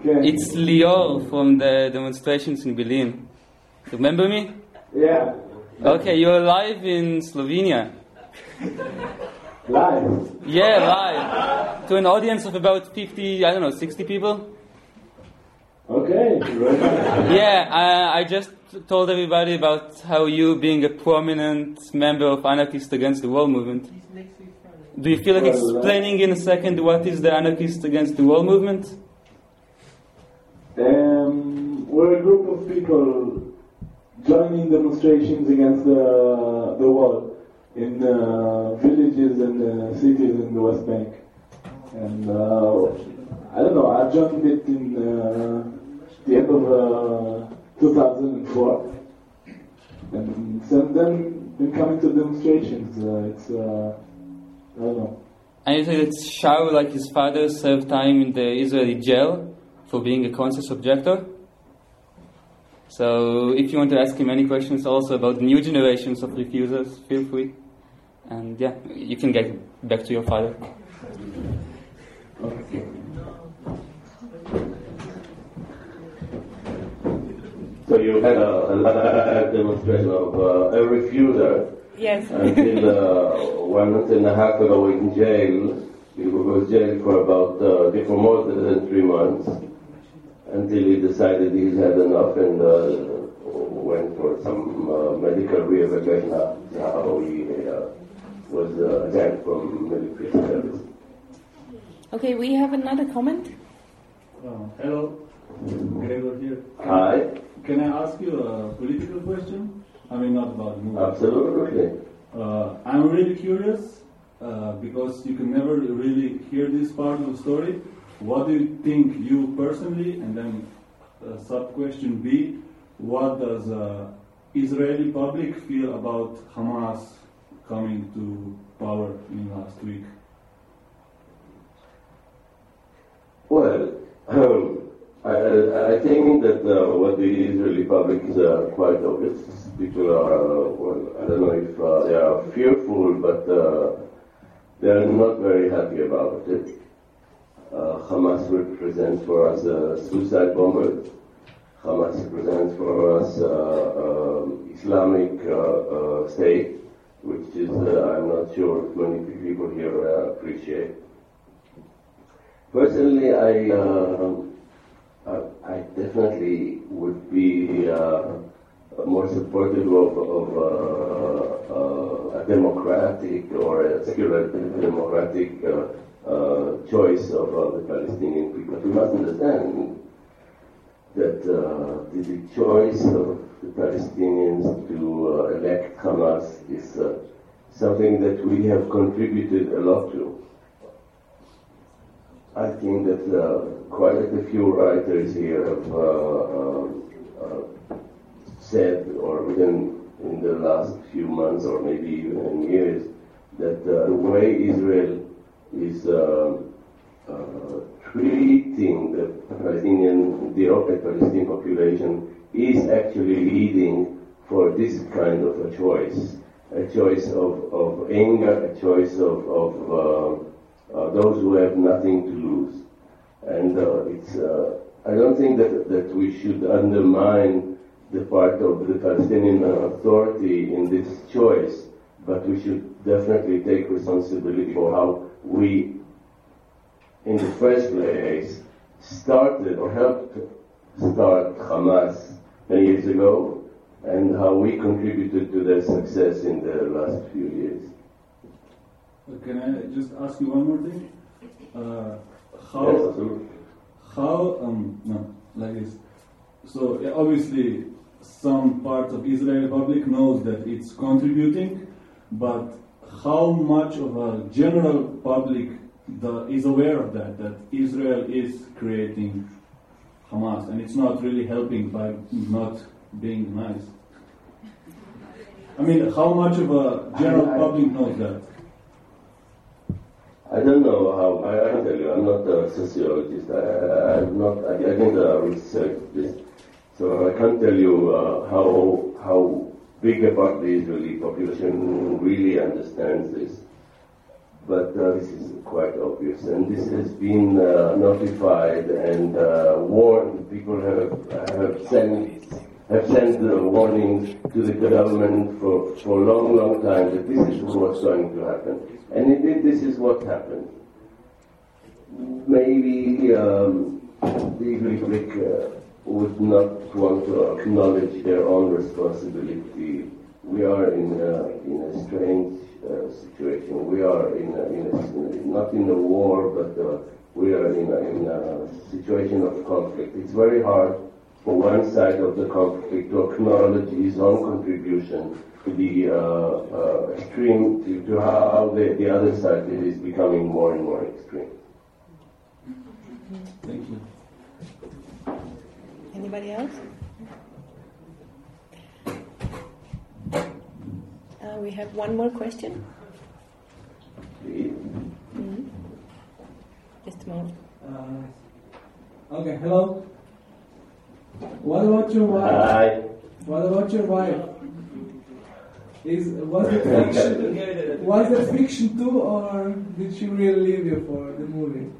Okay. It's Lior from the demonstrations in Berlin. Remember me? Yeah. Okay, you're live in Slovenia. live? Yeah, live. to an audience of about 50, I don't know, 60 people? Okay. yeah, I, I just told everybody about how you being a prominent member of Anarchist Against the World movement do you feel like explaining in a second what is the anarchist Against the World movement? Um, we're a group of people joining demonstrations against the, the war in uh, villages and uh, cities in the West Bank. And uh, I don't know, I joined it in uh, the end of uh, 2004. And since then, been coming to demonstrations. Uh, it's, And you said that Shaul, like his father, served time in the Israeli jail for being a conscious objector. So if you want to ask him any questions also about new generations of refusers, feel free. And yeah, you can get back to your father. So you had a, a live demonstration of uh, a refuser Yes. until uh, one month and a half ago in jail. He was jailed for about uh, for more than three months until he decided he's had enough and uh, went for some uh, medical rehabilitation. That's how he uh, was uh, exempt from military service. okay, we have another comment. Uh, hello, Gregor here. Hi, Can I ask you a political question? I mean, not about the movie. absolutely. Uh, I'm really curious uh, because you can never really hear this part of the story. What do you think, you personally, and then uh, sub question B, what does uh, Israeli public feel about Hamas coming to power in last week? Well, um, I, I think that uh, what the Israeli public is uh, quite obvious. People are, uh, well, I don't know if uh, they are fearful, but uh, they are not very happy about it. Uh, Hamas represents for us a suicide bomber. Hamas represents for us um, Islamic state, which is, I'm not sure if many people here appreciate. Personally, I, uh, I definitely would be uh, more supportive of, of uh, uh, a democratic or a secular democratic uh, uh, choice of the Palestinian people. We must understand that the, choice of the Palestinians to elect Hamas is something that we have contributed a lot to. I think that uh, quite a few writers here have uh, um, uh, said, or within in the last few months, or maybe even years, that uh, the way Israel is uh, uh, treating the Palestinian, the occupied Palestinian population, is actually leading for this kind of a choice, a choice of, of anger, a choice of, of uh, uh, those who have nothing to lose. And uh, it's, uh, I don't think that, that we should undermine the part of the Palestinian Authority in this choice, but we should definitely take responsibility for how we, in the first place, started or helped start Hamas many years ago, and how we contributed to their success in the last few years. Uh, Can I just ask you one more thing? Uh, how Yes, absolutely. how um no like this so yeah, obviously some part of israeli public knows that it's contributing but how much of a general public the, is aware of that that israel is creating hamas and it's not really helping by not being nice i mean how much of a general I- I- public knows that I don't know how, I, I can tell you, I'm not a sociologist, I, I'm not, I, I didn't uh, research this, so I can't tell you uh, how, how big a part of the Israeli population really understands this. But uh, this is quite obvious, and this has been uh, notified and uh, warned. People have, have sent have sent warnings to the government for, for a long, long time that this is what's going to happen. And indeed, this is what happened. Maybe um, the Republic uh, would not want to acknowledge their own responsibility. We are in a, in a strange uh, situation. We are in, a, in a, not in a war, but uh, we are in a, in a situation of conflict. It's very hard for one side of the conflict to acknowledge his own contribution to the uh, uh, extreme, to, to how the, the other side is becoming more and more extreme. Thank you. Anybody else? Uh, we have one more question. Mhm. Just a moment. Uh, okay, hello. What about your wife? Hi. What about your wife? Is was it fiction? was it fiction too, or did she really leave you for the movie?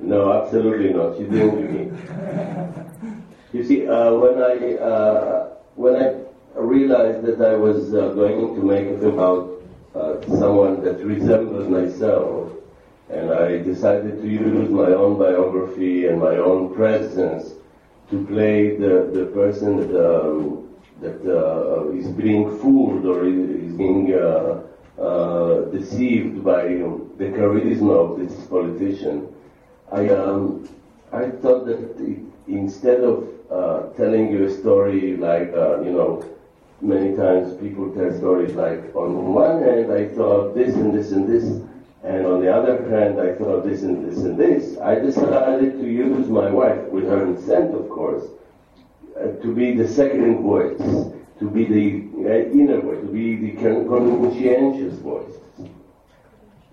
No, absolutely not. She didn't leave me. You see, uh, when I uh, when I realized that I was uh, going to make a film about uh, someone that resembled myself, and I decided to use my own biography and my own presence to play the, the person that, um, that uh, is being fooled or is being uh, uh, deceived by the charisma of this politician. I, um, I thought that it, instead of uh, telling you a story like, uh, you know, many times people tell stories like, on one hand I thought this and this and this, and on the other hand I thought this and this and this. I decided to use my wife, with her consent of course, uh, to be the second voice, to be the uh, inner voice, to be the conscientious voice.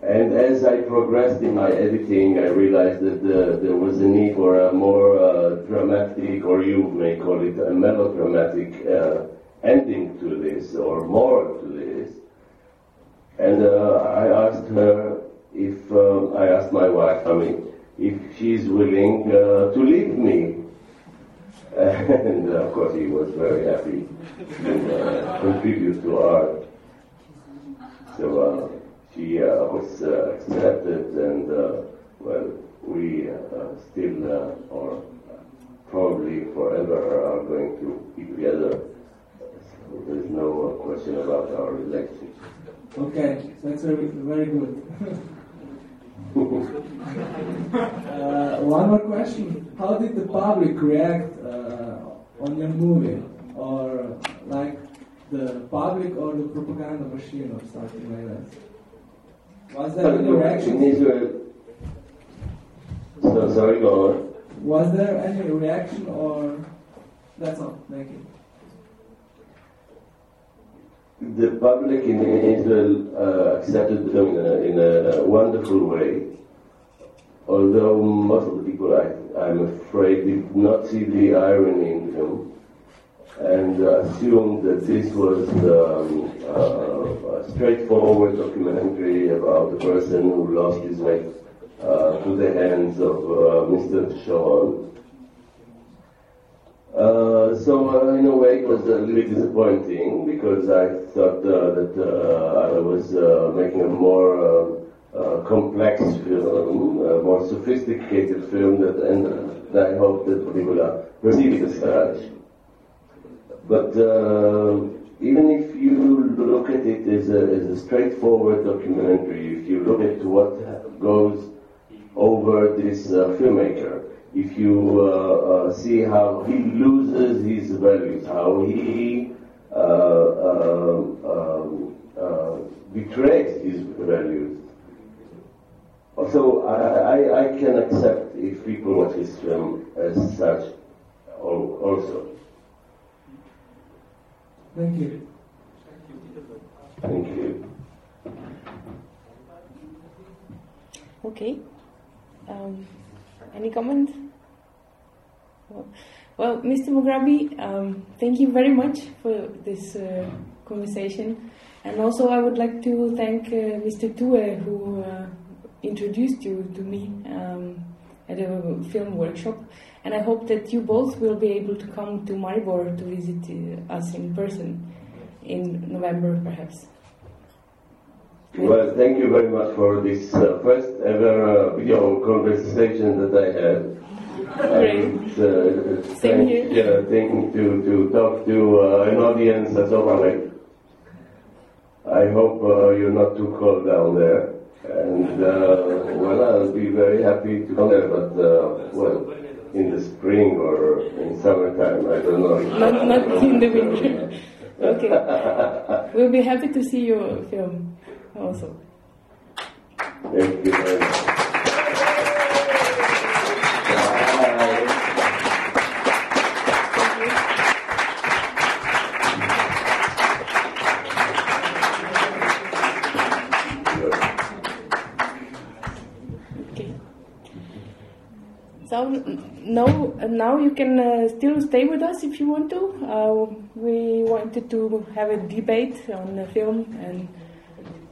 And as I progressed in my editing, I realized that uh, there was a need for a more uh, dramatic, or you may call it a melodramatic uh, ending to this, or more to this. And uh, I asked her if, um, I asked my wife, I mean, if she's willing uh, to leave me. And uh, of course, he was very happy to uh, contribute to art. So uh, she uh, was uh, accepted, and uh, well, we uh, still, uh, or probably forever, are going to be together. So there's no uh, question about our relationship. Okay, that's very, very good. uh, one more question: How did the public react uh, on your movie, or like the public or the propaganda machine or something like that? Was there any in reaction? Israel, so sorry, go on. Was there any reaction or that's all? Thank you. The public in Israel uh, accepted them in a, in a wonderful way, although most of the people, I, I'm afraid, did not see the irony in them and assumed that this was um, uh, a straightforward documentary about a person who lost his life uh, to the hands of uh, Mr. Sharon. Uh, so uh, in a way it was a little bit disappointing because I thought uh, that uh, I was making a more complex film, a more sophisticated film that, and I hope that people are perceiving as such. But even if you look at it as a, as a straightforward documentary, if you look at what goes over this uh, filmmaker, if you uh, uh, see how he loses his values, how he uh, uh, um, uh, betrays his values. Also, I, I, I can accept if people watch this film as such also. Thank you. Thank you. Okay. Um, any comment? Well, Mr. Mugrabi, um, thank you very much for this uh, conversation. And also, I would like to thank uh, Mr. Tue, who uh, introduced you to me um, at a film workshop. And I hope that you both will be able to come to Maribor to visit uh, us in person in November, perhaps. Well, thank you very much for this uh, first ever uh, video conversation that I had. Great. And, uh, Same thank- here. Yeah, thing to, to talk to uh, an audience that's overlay. I hope uh, you're not too cold down there. And, uh, well, I'll be very happy to come there, but, uh, well, in the spring or in summertime, I don't know. Not, not in the winter. okay. We'll be happy to see your film Awesome. Thank you very much. Okay. So now, now you can uh, still stay with us if you want to. Uh, we wanted to have a debate on the film and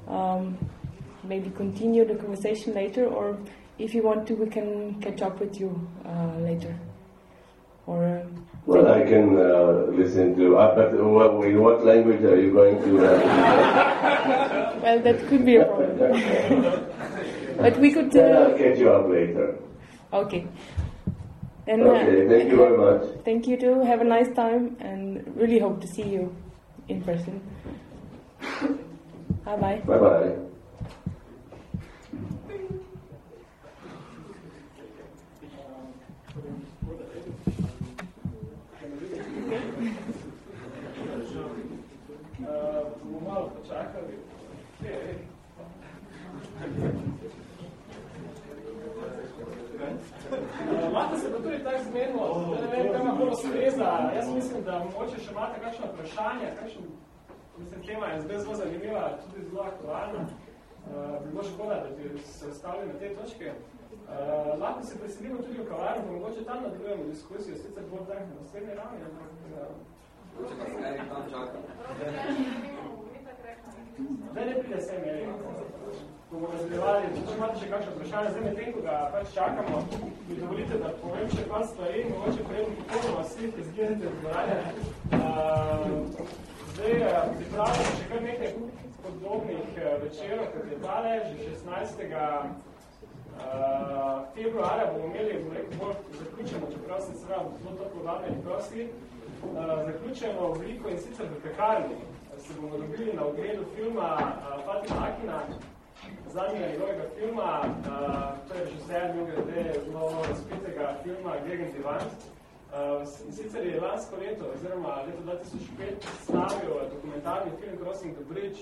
um, maybe continue the conversation later, or if you want to, we can catch up with you uh, later. Or uh, Well, I can uh, listen to. Uh, but what, in what language are you going to? Uh, well, that could be a problem. but we could. then I'll Uh, catch you up later. okay. And, Okay, thank you very much. Thank you too. Have a nice time, and really hope to see you in person. Bye bye. Bye bye. Bomo malo počakali. Imate se pa tudi tako zmenilo, da ne vem, kaj ima bolj ustreza. Jaz mislim, da mogoče še imate kakšno vprašanje, kakšen, mislim, tema je zdaj zelo zanimiva, tudi zelo aktualna. Uh, bi bilo škoda, da bi se ostali na te točke. Uh, lahko se preselimo tudi v kavarno, pa mogoče tam nadaljujemo diskusijo, sicer bolj tak na naslednji ravni, ampak uh, Zdaj ne pride sem, Erik. Bomo razgledali, če imate še kakšno vprašanje, zdaj med tem, ko ga pač čakamo, mi dovolite, da povem še par stvari, mogoče prej popolnoma vsi, ki zgledate v dvorane. Uh, zdaj uh, pripravljamo še kar nekaj podobnih uh, večerov, kot je tale, že 16. Uh, februarja bomo imeli, bom rekel, bolj zaključeno, čeprav se seveda zelo to povabljeni prosti, uh, zaključeno obliko in sicer v pekarni se bomo dobili na ogledu filma uh, Fatima Akina, zadnjega njegovega filma, uh, to je režiser njegove zelo razpitega filma Gegen Divan. Uh, in sicer je lansko leto, oziroma leto 2005, slavil dokumentarni film Crossing the Bridge,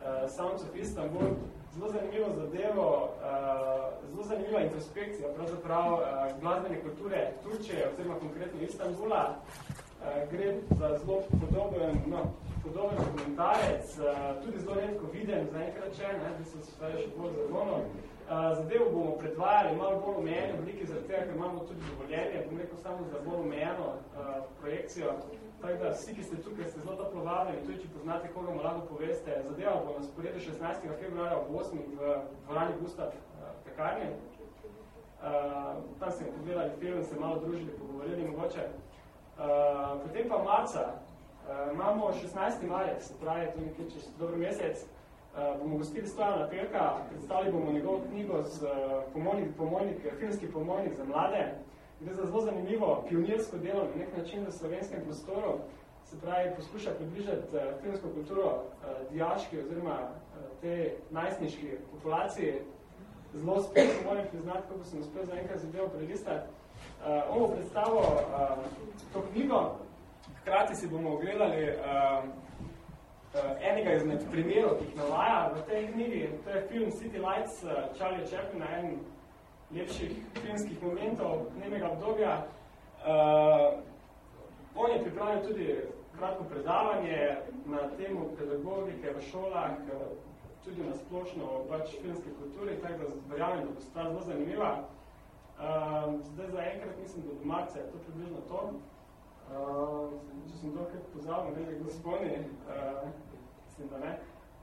uh, Sounds of Istanbul, zelo zanimivo zadevo, uh, zelo zanimiva introspekcija, pravzaprav uh, glasbene kulture Turčije, oziroma konkretno Istanbula, uh, gre za zelo podoben, no, podoben dokumentarec, uh, tudi zelo redko viden, zaenkrat če, da se še bolj zagonil. Zadevo bomo predvajali malo bolj omejeno obliki, zaradi tega, ker imamo tudi dovoljenje, bom rekel samo za bolj omejeno projekcijo. Tako da vsi, ki ste tukaj, ste zelo toplo vabljeni, tudi če poznate, koga mu lahko poveste. Zadeva bo na sporedu 16. februarja v 8. v dvorani Gustav pekarni. Tam smo pogledali film, se malo družili, pogovorili mogoče. Potem pa marca imamo 16. marec, se pravi, to nekaj čez dobro mesec, bomo gostili Stojana Pelka, predstavili bomo njegovo knjigo z uh, pomojnik, pomojnik, filmski pomojnik za mlade. Gre za zelo zanimivo pionirsko delo na nek način v slovenskem prostoru, se pravi, poskuša približati filmsko kulturo dijaški oziroma te najstniški populaciji. Zelo uspešno moram priznati, kako sem uspel za enkrat zadevo prelistati. Uh, on bo predstavil uh, to knjigo, hkrati si bomo ogledali uh, enega izmed primerov, ki jih navaja v tej knjigi. To je film City Lights uh, Charlie Chaplina, en lepših filmskih momentov nemega obdobja. Uh, on je pripravil tudi kratko predavanje na temu pedagogike v šolah, uh, tudi na splošno pač filmske kulturi, tako da verjamem, da bo stvar zelo zanimiva. Uh, zdaj za enkrat mislim, da do marca je to približno to. Uh, če sem to kaj pozabil, ne, kdo spomni, uh, mislim, da ne.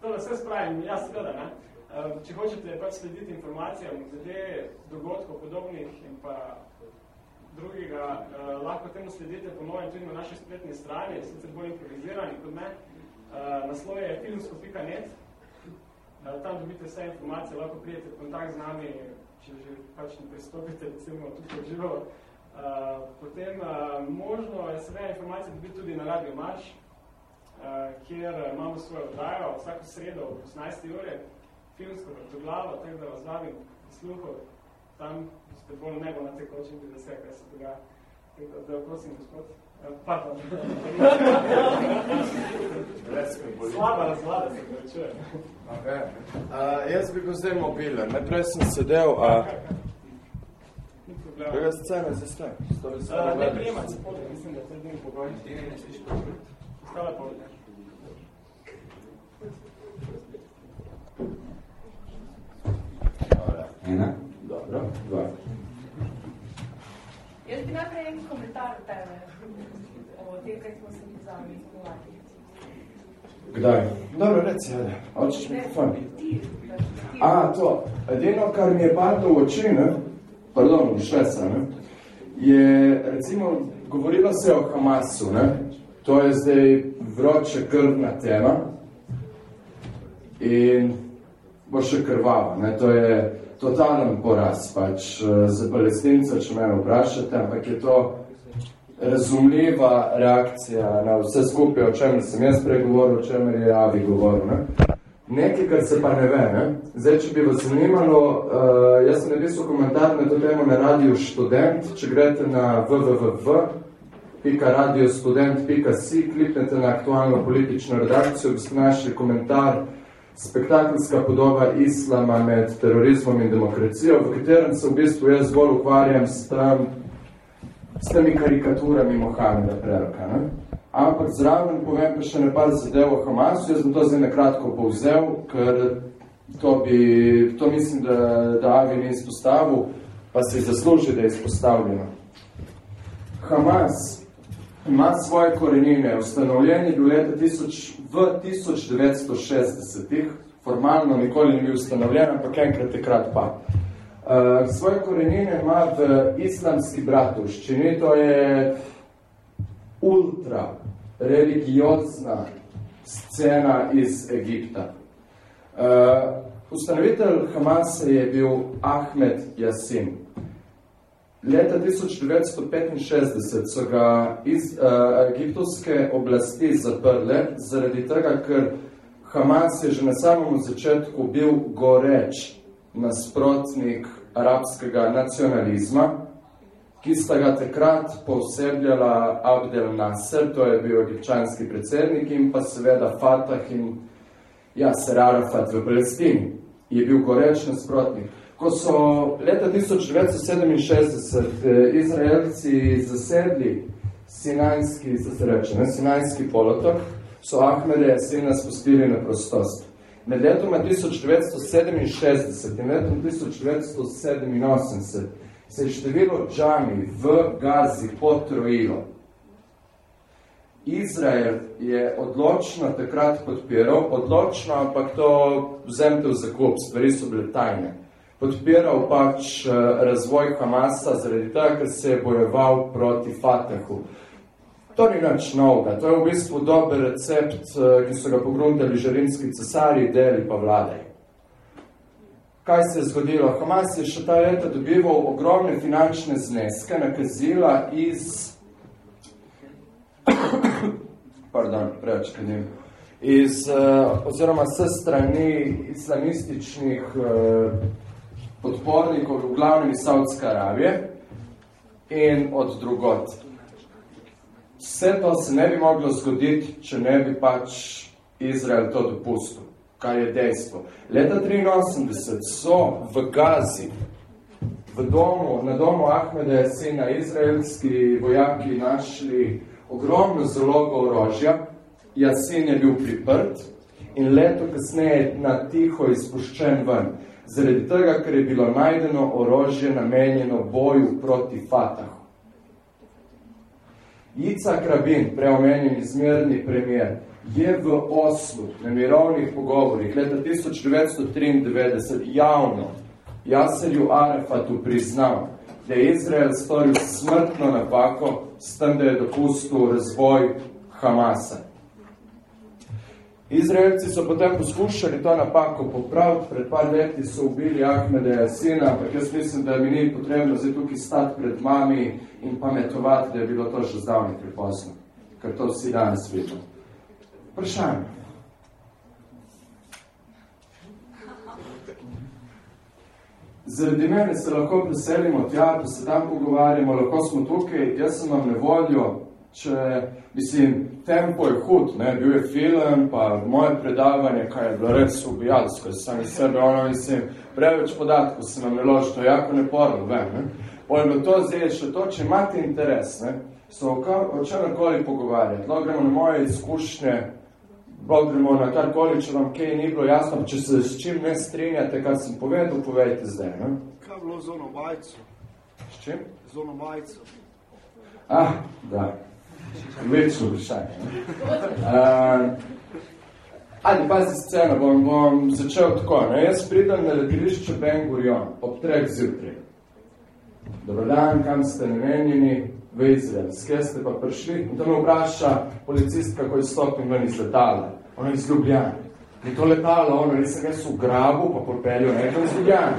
To da vse spravim, jaz seveda, ne. Uh, če hočete pač slediti informacijam glede dogodkov podobnih in pa drugega, uh, lahko temu sledite po novem tudi na naši spletni strani, sicer bolj improvizirani kot ne. Uh, naslov je filmsko.net, uh, tam dobite vse informacije, lahko prijete v kontakt z nami, če že pač ne pristopite, recimo tukaj živo. Uh, potem uh, možno je seveda informacije dobiti tudi na Radio Marš, uh, kjer imamo svojo oddajo vsako sredo ob 18. ure, filmsko vrtoglavo, tako da vas vabim sluhov, tam ste bolj nebo na tekočem, da vse, kaj se dogaja. Tako da zdaj prosim, gospod. Uh, pardon. Slaba razglada se prečuje. Okay. Uh, jaz bi go zdaj mobilen. Najprej sem sedel, a... Kaj scena zdaj ste? Uh, ne prijemati se podne, mislim, da je to edini pogoj. Ostale podne. Ena, dobro, dva. bi najprej en komentar o tebe, o tem, kaj smo se pozavili izpogovati. Kdaj? Dobro, reci, ajde. Hočeš mikrofon? A, to. Edino, kar mi je padlo v oči, ne? Pardon, v šleca, ne? Je, recimo, govorilo se o Hamasu, ne? To je zdaj vroče krvna tema in bo še krvava, ne? To je totalen poraz, pač za palestinca, če me vprašate, ampak je to razumljiva reakcija na vse skupaj, o čem sem jaz pregovoril, o čem je Avi govoril. Ne? Nekaj, kar se pa ne ve. Ne? Zdaj, če bi vas zanimalo, uh, jaz sem napisal komentar na to temo na Radio Študent, če greste na www.radiostudent.si, kliknete na aktualno politično redakcijo, bi našli komentar spektakelska podoba islama med terorizmom in demokracijo, v katerem se v bistvu jaz bolj ukvarjam s tem, s temi karikaturami Mohameda preroka. Ne? Ampak zraven povem pa še nepar zadev o Hamasu, jaz bom to zdaj nekratko povzel, ker to, bi, to mislim, da, da Avi ni izpostavil, pa se zasluži, da je izpostavljeno. Hamas ima svoje korenine, ustanovljen je bil leta tisoč, v 1960-ih, formalno nikoli ni bil ustanovljen, ampak enkrat tekrat pa. Uh, svoje korenine ima v islamski bratovščini, to je ultra religiozna scena iz Egipta. Uh, ustanovitelj Hamasa je bil Ahmed Yasin. Leta 1965 so ga iz uh, egiptovske oblasti zaprle, zaradi tega, ker Hamas je že na samom začetku bil goreč nasprotnik arabskega nacionalizma, ki sta ga takrat posebljala Abdel Nasser, to je bil egipčanski predsednik, in pa seveda Fatah in Yasser Arafat v Palestini. Je bil goreč nasprotnik. Ko so leta 1967 eh, Izraelci zasedli Sinajski, se reče, ne, Sinajski polotok, so Ahmede sina spustili na prostost. Med letoma 1967 in letom 1987 se je število džami v Gazi potrojilo. Izrael je odločno takrat podpiral, odločno, ampak to vzemte v zakup, stvari so bile tajne. Podpiral pač eh, razvoj Hamasa zaradi tega, ker se je bojeval proti Fatahu. To ni nič novega, to je v bistvu dober recept, eh, ki so ga pogruntali žarinski cesari, deli pa vladaj. Kaj se je zgodilo? Hamas je še ta leta dobival ogromne finančne zneske, nakazila iz pardon, preveč kadim, iz, uh, oziroma s strani islamističnih uh, podpornikov, v glavnem iz Saudske Arabije in od drugot. Vse to se ne bi moglo zgoditi, če ne bi pač Izrael to dopustil, kar je dejstvo. Leta 83 so v Gazi, v domu, na domu Ahmeda sina izraelski vojaki našli ogromno zalogo orožja, Jasin je bil priprt in leto kasneje na tiho izpuščen ven, zaradi tega, ker je bilo najdeno orožje namenjeno boju proti Fatahu. Ica Krabin, preomenjeni zmerni premijer, je v Oslu na mirovnih pogovorih leta 1993 javno Jaserju Arefatu priznal, da je Izrael storil smrtno napako s tem, da je dopustil razvoj Hamasa. Izraelci so potem poskušali to napako popraviti, pred par leti so ubili Ahmeda Jasina, ampak jaz mislim, da mi ni potrebno zdaj tukaj stati pred mami in pametovati, da je bilo to še zdavni prepozno, ker to vsi danes vidimo. Vprašanje. Zaradi mene se lahko preselimo tja, da se tam pogovarjamo, lahko smo tukaj, jaz sem vam nevoljo, če, mislim, tempo je hud, ne, bil je film, pa moje predavanje, kaj je bilo res ubijalsko, sam iz sebe, ono, mislim, preveč podatkov se nam ne loži, to je jako neporno, vem, ne. Pojmo to zdaj še to, če imate interes, ne, so o čemkoli pogovarjati, lahko gremo na moje izkušnje, Bog gremo na karkoli, če vam kaj ni bilo jasno, če se s čim ne strinjate, kar sem povedal, povejte zdaj. Ne? Kaj je bilo z ono majico? S čim? Z ono majico. Ah, da. Večno vprašanje. Uh, Ajde, pazi sceno, bom, bom začel tako. Ne? Jaz pridem na letilišče Ben Gurion ob treh zjutraj. Dobro dan, kam ste namenjeni? V Izrael. Skje ste pa prišli? In to me vpraša policist, kako izstopim ven iz letala. Ono iz Ljubljane. In to letalo, ono, nisem jaz v grabu, pa popeljo nekaj iz Ljubljane.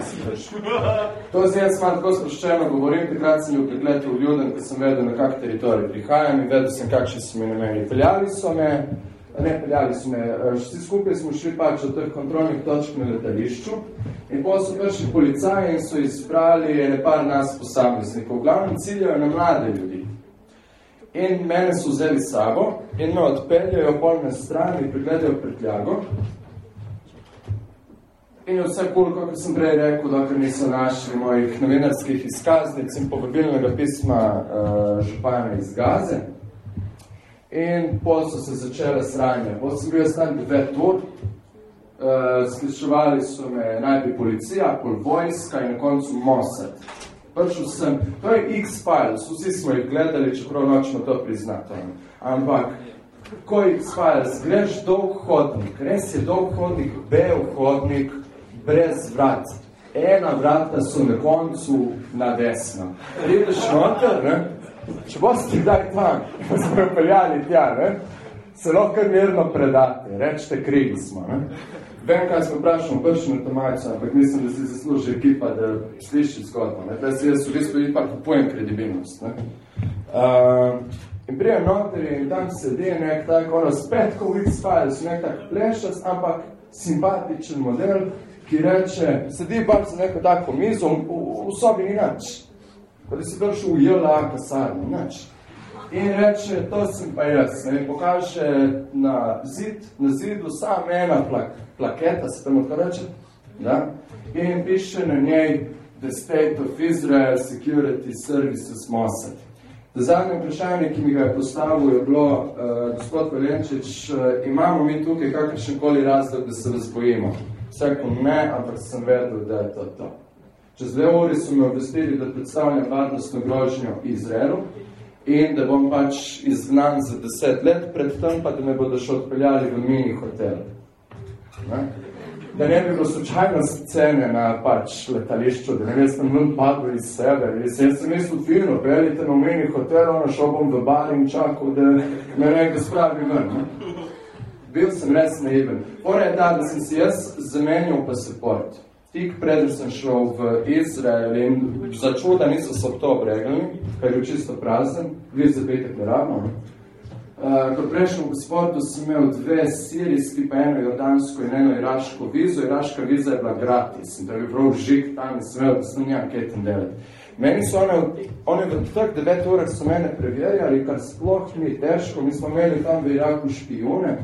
To zdaj jaz malo tako sproščeno govorim, takrat sem bil pregledal v Ljuden, ko sem vedel, na kak teritorij prihajam in vedel sem, kakšni so mi nameni. Peljali so me, ne peljali so me, eh, vsi skupaj smo šli pač od teh kontrolnih točk na letališču in potem so prišli policaji in so izbrali ene par nas posameznikov. V glavnem ciljajo na mlade ljudi. In mene so vzeli sabo in me odpeljajo pol na strani, pregledajo prtljago. In vse kul, kot sem prej rekel, dokaj niso našli mojih novinarskih izkaznic in povabilnega pisma uh, župana iz Gaze. In pol so se začele sranje. Pol sem bil jaz tam devet ur, uh, sliševali so me najprej policija, pol vojska in na koncu Mossad. Prišel sem, to je X-Files, vsi smo jih gledali, čeprav nočno to priznati. Ampak, ko X-Files, greš dolg hodnik, res je dolg hodnik, bel hodnik, brez vrat. Ena vrata so na koncu na desno. Prideš noter, ne? če boste kdaj tam, ko smo peljali tja, ne? se lahko mirno predate, rečete, krivi smo. Ne? Vem, kaj smo vprašali, prši na to majico, ampak mislim, da si zasluži ekipa, da sliši zgodbo. Ne? Da si jaz v bistvu ipak kupujem kredibilnost. Ne? Uh, in prijem noter in tam sedi nek tak, ono spet, ko v X-Files, nek tak plešac, ampak simpatičen model, ki reče, sedi pa za neko tako mizo, v, v, v sobi ni nič pa da si prišel v JLA kasarno, nič. In reče, to sem pa jaz, ne, pokaže na zid, na zidu sam ena plak, plaketa, se tamo tako reče, da? in piše na njej The State of Israel Security Services Mossad. Zadnje vprašanje, ki mi ga je postavil, je bilo, uh, gospod Valenčič, uh, imamo mi tukaj kakršen koli razlog, da se vas bojimo? Vsako ne, ampak sem vedel, da je to to. Čez dve uri so me obvestili, da predstavljam varnostno grožnjo Izraelu in da bom pač izgnan za deset let, pred tem pa, da me bodo še odpeljali v mini hotel. Ne? Da ne bi bilo slučajno scene na pač letališču, da ne bi sem nun padel iz sebe. Jaz sem mislil, fino, peljite na mini hotel, ono šel bom v bar in čakal, da me nekaj spravi ven. Ne? Bil sem res naiven. Pora je ta, da sem si jaz zamenjal pasaport tik preden sem šel v Izrael in začel, da niso so to obregali, ker je čisto prazen, vi za petek ne ravno. Uh, ko prejšel v sportu, sem imel dve sirijski, pa eno jordansko in eno iraško vizo. Iraška viza je bila gratis in da bi prav žik tam in sem imel, da sem njega ketem delet. Meni so one, one v teh devet urah so mene preverjali, kar sploh ni težko. Mi smo imeli tam v Iraku špijune,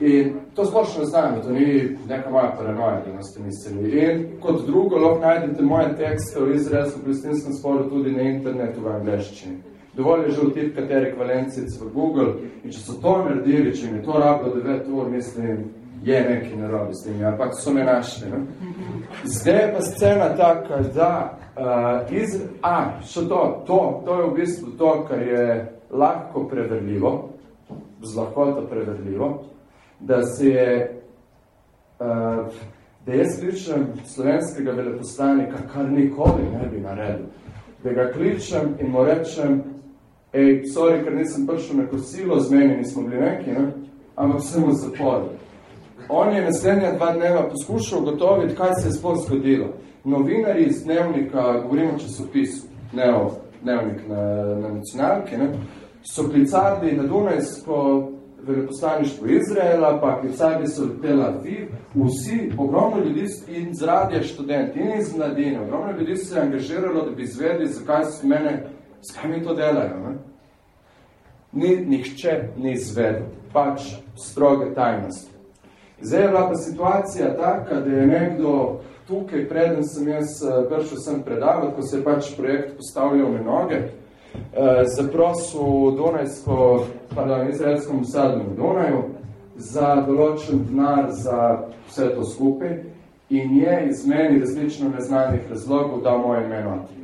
In to splošno znam, to ni neka moja paranoja, da ste mislili. In kot drugo, lahko najdete moje tekste v izraelskem palestinskem sporu tudi na internetu v angleščini. Dovolj je že vtipkati Erik Valencic v Google in če so to naredili, če mi to rabilo 9 ur, mislim, je neki narobi s tem, ampak so me našli. Ne? Zdaj je pa scena taka, da uh, iz... A, še to, to, to je v bistvu to, kar je lahko preverljivo, z lahkoto preverljivo, da se je, uh, da jaz kličem slovenskega veleposlanika, kar nikoli ne bi naredil, da ga kličem in mu rečem, ej, sorry, ker nisem prišel na kosilo, z meni nismo bili neki, ne? ampak sem v zaporu. On je naslednja dva dneva poskušal ugotoviti, kaj se je sploh zgodilo. Novinari iz dnevnika, govorimo o časopisu, ne o dnevnik na, na nacionalki, ne? so klicali na Dunajsko veleposlaništvo Izraela, pa klicali so Tel Aviv, vsi, ogromno ljudi in z radija študenti in iz mladine, ogromno ljudi se je angažiralo, da bi izvedli, zakaj so mene, zakaj mi to delajo. Ne? Ni, nihče ni izvedel, pač stroge tajnosti. Zdaj je bila pa situacija taka, da je nekdo tukaj, preden sem jaz eh, prišel sem predavati, ko se je pač projekt postavljal na noge, zaprosil Dunajsko, pardon, izraelskom sadu v Dunaju za določen denar za vse to skupaj in je iz meni različno neznanih razlogov dal moje ime notri.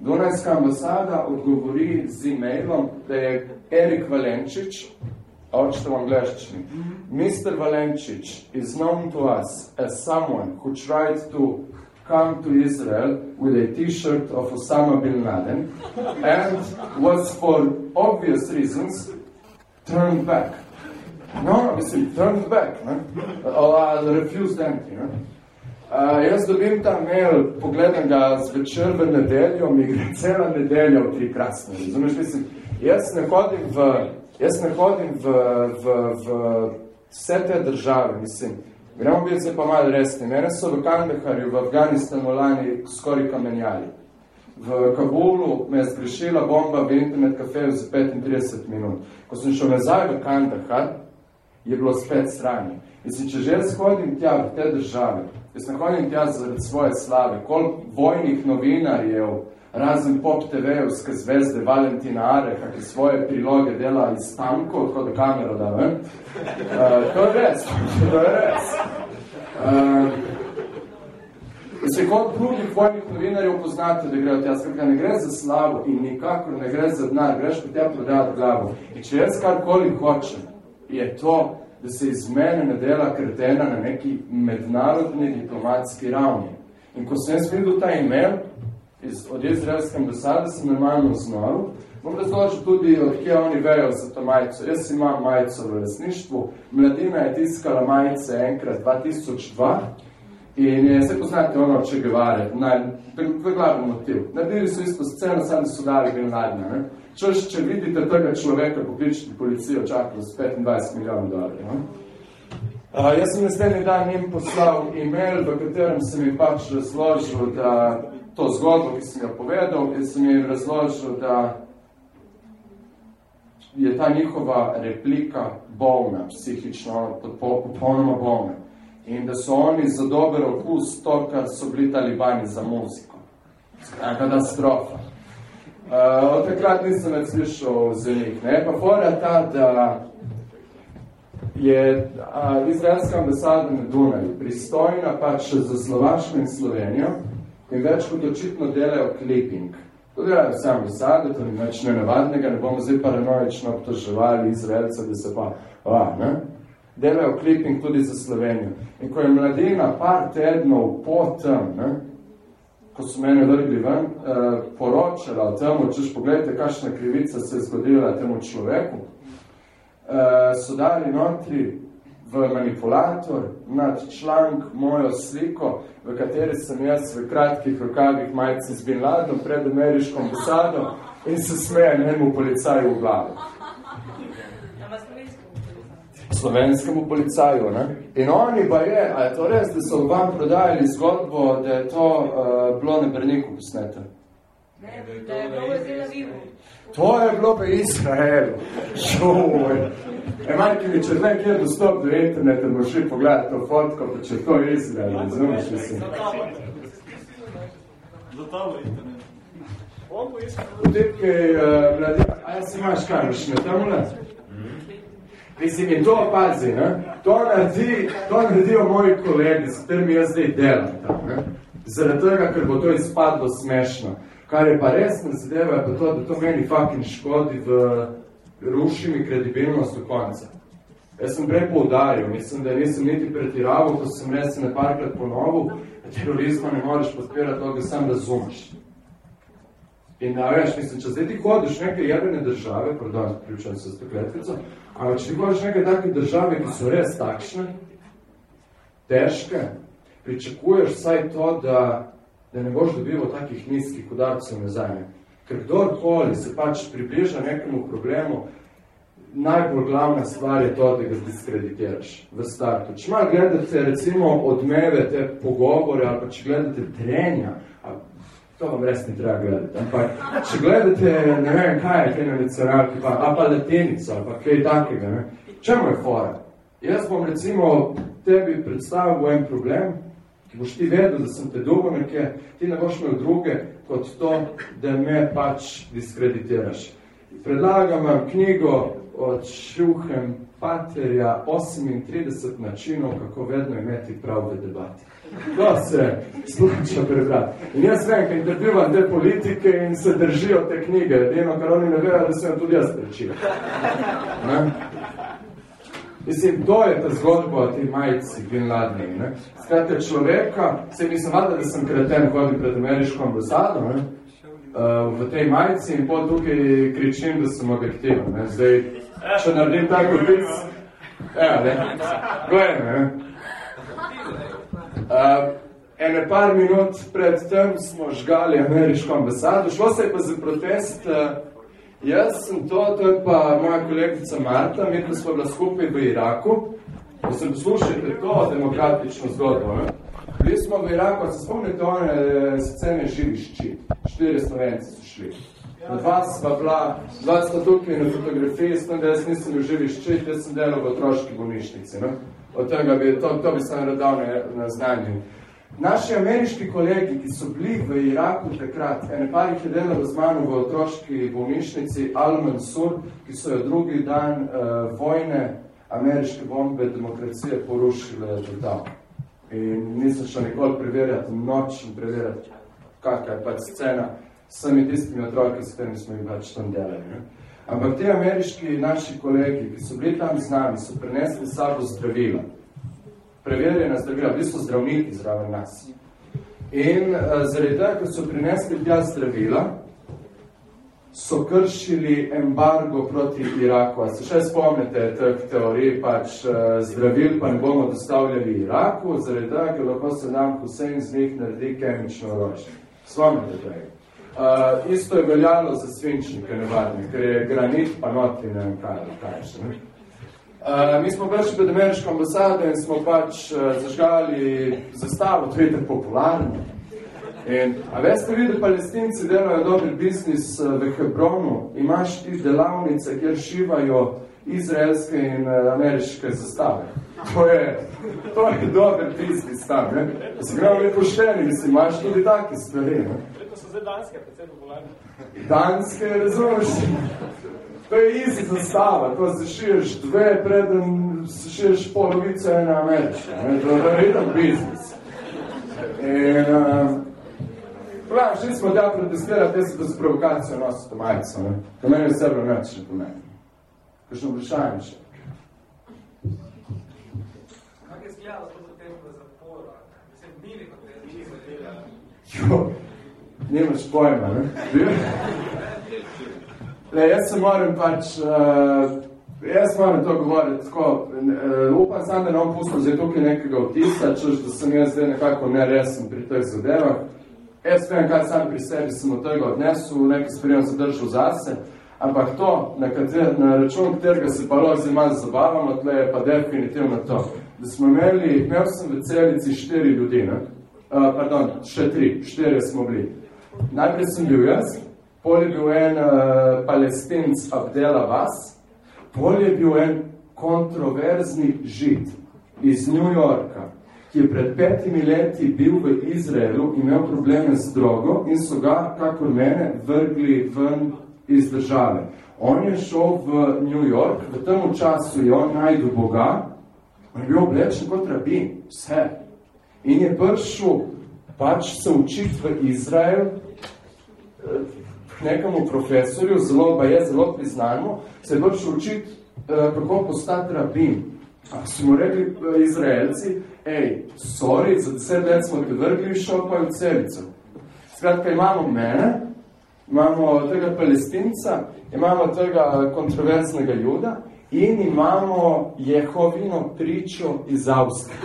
Dunajska ambasada odgovori z e-mailom, da je Erik Valenčič, očite v angleščini, Mr. Valenčič is known to us as someone who tried to come to Israel with a t-shirt of Osama bin Laden and was for obvious reasons turned back. No, mislim, turned back, ne? Or refused entry, ne? Uh, jaz dobim ta mail, pogledam ga zvečer v nedeljo, mi gre cela nedelja v tri krasne. Razumeš, mislim, jaz ne hodim v, jaz ne hodim v, v, v vse te države, mislim, gremo biti se pa malo resni. Mene so v Kandaharju, v Afganistanu lani skoraj kamenjali. V Kabulu me je zgrešila bomba v internet kafeju za 35 minut. Ko sem šel nazaj v Kandahar, je bilo spet sranje. Mislim, če že hodim tja v te države, jaz ne hodim tja zaradi svoje slave, koliko vojnih novinarjev, razen pop TV-evske zvezde Valentina Areha, ki svoje priloge dela iz tankov, tako da kamero da ven. Uh, to je res, to je res. Uh, Se kot drugih vojnih novinarjev poznate, da grejo tja, skratka, ne gre za slavo in nikakor ne gre za denar, greš pa tja prodajati glavo. In če jaz karkoli hočem, je to, da se iz mene ne dela kretena na neki mednarodni diplomatski ravni. In ko sem jaz videl ta email iz, od izraelske ambasade, sem normalno znoril, bom razložil tudi, od kje oni vejo za to majico. Jaz imam majico v resništvu, mladina je tiskala majice enkrat 2002, In je, se poznate ono Che Guevara, to je glavni motiv. Naredili so isto sceno, sami so dali. Ne? Češ, če vidite tega človeka, pokličite policijo, čakali s 25 milijonov dolarjev. Uh, jaz sem naslednji dan njim poslal e-mail, v katerem sem mi pač razložil, da to zgodbo, ki sem jo povedal, in sem jim razložil, da je ta njihova replika bolna, psihično, popolnoma bolna in da so oni za dober okus to, kar so bili talibani za muziko. Katastrofa. Uh, od takrat nisem več slišal za njih. Ne? Pa fora ta, da je uh, izraelska ambasada na Dunaju pristojna pač za Slovaško in Slovenijo in več kot očitno delajo clipping. To delajo vse ambasade, to ni več nenavadnega, ne bomo zdaj paranoično obtoževali Izraelca, da se pa, a, ne? delajo clipping tudi za Slovenijo. In ko je mladina par tednov po tem, ne, ko so mene vrgli ven, eh, poročala o tem, češ pogledajte, kakšna krivica se je zgodila temu človeku, eh, so dali notri v manipulator nad člank mojo sliko, v kateri sem jaz v kratkih rokavih majici z Bin Ladom pred ameriško ambasado in se smeje njemu policaju v glavo slovenskemu policaju. Ne? In oni pa je, a je to res, da so vam prodajali zgodbo, da je to uh, bilo na Brniku posnete? Ne, da je bilo v Tel Avivu. To je bilo v Izraelu. Šuj. E, majke mi, če ne kjer dostop do interneta, boš šli pogledati to fotko, pa če to je Izrael, razumeš li si? Za tamo internet. V tipke, uh, mladi, a jaz imaš kaj, boš ne tamo le? Mislim, in to opazi, ne? To, naredi, to naredijo moji kolegi, s katerimi jaz zdaj delam tam, ne? Zaradi tega, ker bo to izpadlo smešno. Kar je pa resna zadeva, je pa to, da to meni fucking škodi v ruši mi kredibilnost do konca. Jaz sem prej poudaril, mislim, da nisem niti pretiraval, ko sem res ne parkrat ponovil, da terorizma ne moreš podpirati to, da sam razumeš. In da veš, mislim, če zdaj ti hodiš neke jebene države, pardon, priučujem se z to kletvico, ampak če ti hodiš neke take države, ki so res takšne, težke, pričakuješ vsaj to, da, da ne boš dobival takih nizkih udarcev nazaj. Ker kdorkoli se pač približa nekemu problemu, najbolj glavna stvar je to, da ga diskreditiraš v startu. Če malo gledate recimo odmeve te pogovore, ali pa če gledate trenja, To vam res ni treba gledati. Ampak, če gledate, ne vem, kaj je kaj na nacionalki, pa, a pa letenico, ali pa kaj takega, ne? čemu je fora? Jaz bom recimo tebi predstavil en problem, boš ti vedel, da sem te dolgo nekje, ti ne boš imel druge, kot to, da me pač diskreditiraš. Predlagam vam knjigo od Šuhem Paterja 38 načinov, kako vedno imeti prav v debati. To se sluča prebrati. In jaz vem, kaj intervjuvam te politike in se držijo te knjige. Edino, kar oni ne vejo, da sem tudi jaz prečil. Mislim, to je ta zgodba o tej majici Bin Ladni. Skratka, človeka, se mislim, vada, da sem kreten hodil pred ameriško ambasado, ne? Uh, v tej majici in po tukaj kričim, da sem objektiven. Ne? Zdaj, če naredim tako tic, evo, ne, gledaj, ne. Uh, ene par minut pred tem smo žgali ameriško ambasado, šlo se je pa za protest, uh, jaz sem to, to je pa moja kolegica Marta, mi smo bila skupaj v Iraku, da se poslušajte to demokratično zgodbo, ne. Bili smo v Iraku, se spomnite one scene živi ščit, štiri slovenci so šli. Na dva sva bila, dva sta tukaj na fotografiji, s tem, da jaz nisem bil živi ščit, jaz sem delal v otroški bolnišnici. Ne? Od tega bi, to, to bi sem redal na, na znanju. Naši ameriški kolegi, ki so bili v Iraku takrat, ene par jih je delalo z mano v otroški bolnišnici Al-Mansur, ki so jo drugi dan uh, vojne ameriške bombe demokracije porušile do tam. In nisem šel nikoli preverjati, noč in preverjati, kakva je pač scena, sami tistimi otroki, s katerimi smo jih pač tam delali. Ne? Ampak ti ameriški naši kolegi, ki so bili tam z nami, so prenesli sabo zdravila. Preverjena zdravila, bili so zdravniki zraven nas. In uh, zaradi tega, ko so prinesli tja zdravila, so kršili embargo proti Iraku. A se še spomnite teh teorij, pač uh, zdravil pa ne bomo dostavljali Iraku, zaradi tega, ker lahko se nam Husein z njih naredi kemično orožje. Spomnite tega. Uh, isto je veljalo za svinčnike nevarne, ker je granit pa notri, ne vem kaj, kaj še. Ne? Uh, mi smo prišli pred ameriško ambasado in smo pač uh, zažgali zastavo, to je popularno. In, a veste vi, da palestinci delajo dober biznis v Hebronu, imaš ti delavnice, kjer šivajo izraelske in ameriške zastave. To je, to je dober biznis tam, ne? Se gremo mi pošteni, mislim, imaš tudi take stvari, ne? To so zdaj danske, predvsem popularne. Danske, razumeš? To je easy zastava, to zašiješ dve, preden zašiješ polovico ene ameriške, ne? To je reden biznis. In, uh, Pravim, šli smo tja protestirati, jaz se to z provokacijo nosi to majico, ne? To meni je sebe neč ne pomeni. Kakšno vprašanje še? Kako je izgledalo to potem v zaporu? Mislim, mili, kot je. Jo, nimaš pojma, ne? Le, jaz se moram pač, uh, jaz moram to govoriti tako, uh, upam sam, da ne bom pustil zdaj tukaj nekega vtisa, čuš, da sem jaz zdaj nekako neresen pri teh zadevah. Jaz vem, kaj sam pri sebi sem od tega odnesel, nekaj sprejem zadržal zase, ampak to, na, kater, na račun katerega se pa lahko zelo malo zabavamo, tle je pa definitivno to, da smo imeli, imel sem v celici štiri ljudi, ne? Uh, pardon, še tri, štiri smo bili. Najprej sem bil jaz, pol je bil en uh, palestinc Abdela Vas, pol je bil en kontroverzni žid iz New Yorka, ki je pred petimi leti bil v Izraelu, imel probleme z drogo in so ga, kakor mene, vrgli ven iz države. On je šel v New York, v tem času je on najdel Boga, on je bil oblečen kot rabin, vse. In je prišel pač se učiti v Izrael nekemu profesorju, zelo, pa je zelo priznano, se je prišel učiti, kako postati rabin. Mu rekli Izraelci, ej, sorry, za deset let smo te vrgli, šel pa v celico. Skratka, imamo mene, imamo tega palestinca, imamo tega kontroverznega juda in imamo Jehovino pričo iz Avstrije.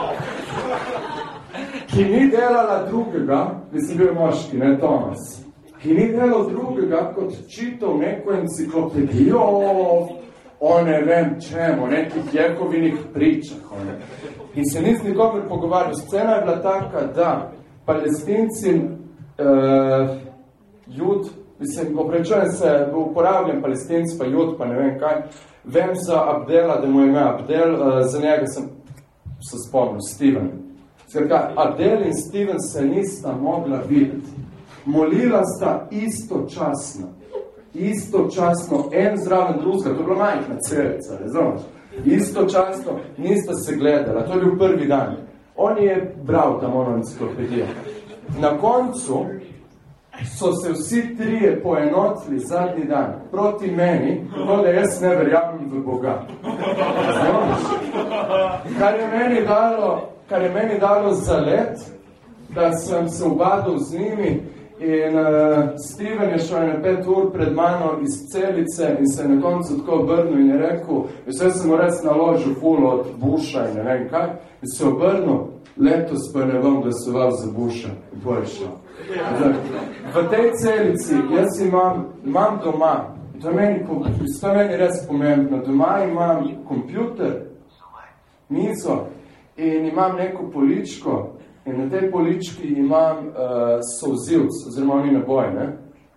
Ki ni delala drugega, mislim bil moški, ne Tomas, ki ni delal drugega, kot čitov neko enciklopedijo o ne vem čemu, nekih Jehovinih pričah. One. In se ni z nikomer pogovarjal. Scena je bila taka, da palestinci, uh, jud, mislim, oprečujem se, uporabljam palestinc, pa jud, pa ne vem kaj, vem za Abdela, da mu je ime Abdel, uh, za njega sem se spomnil, Steven. Skratka, Abdel in Steven se nista mogla videti. Molila sta istočasno istočasno en zraven drugega, to je bila majhna celica, razumeš? Istočasno nista se gledala, to je bil prvi dan. On je bral tam ono enciklopedijo. Na koncu so se vsi trije poenotili zadnji dan proti meni, tako da jaz ne verjamem v Boga. Kar je meni dalo, kar je meni dalo zalet, da sem se ubadal z njimi in uh, Steven je šel na pet ur pred mano iz celice in se na koncu tako obrnil in je rekel, vse sem mu res naložil ful od Buša in ne vem kaj, in se obrnil, letos pa ne bom glasoval za Buša, boljšo. V tej celici jaz imam, imam doma, to je meni, to je meni res pomembno, doma imam kompjuter, mizo in imam neko poličko in na tej polički imam uh, sovzivc, oziroma oni naboj, ne,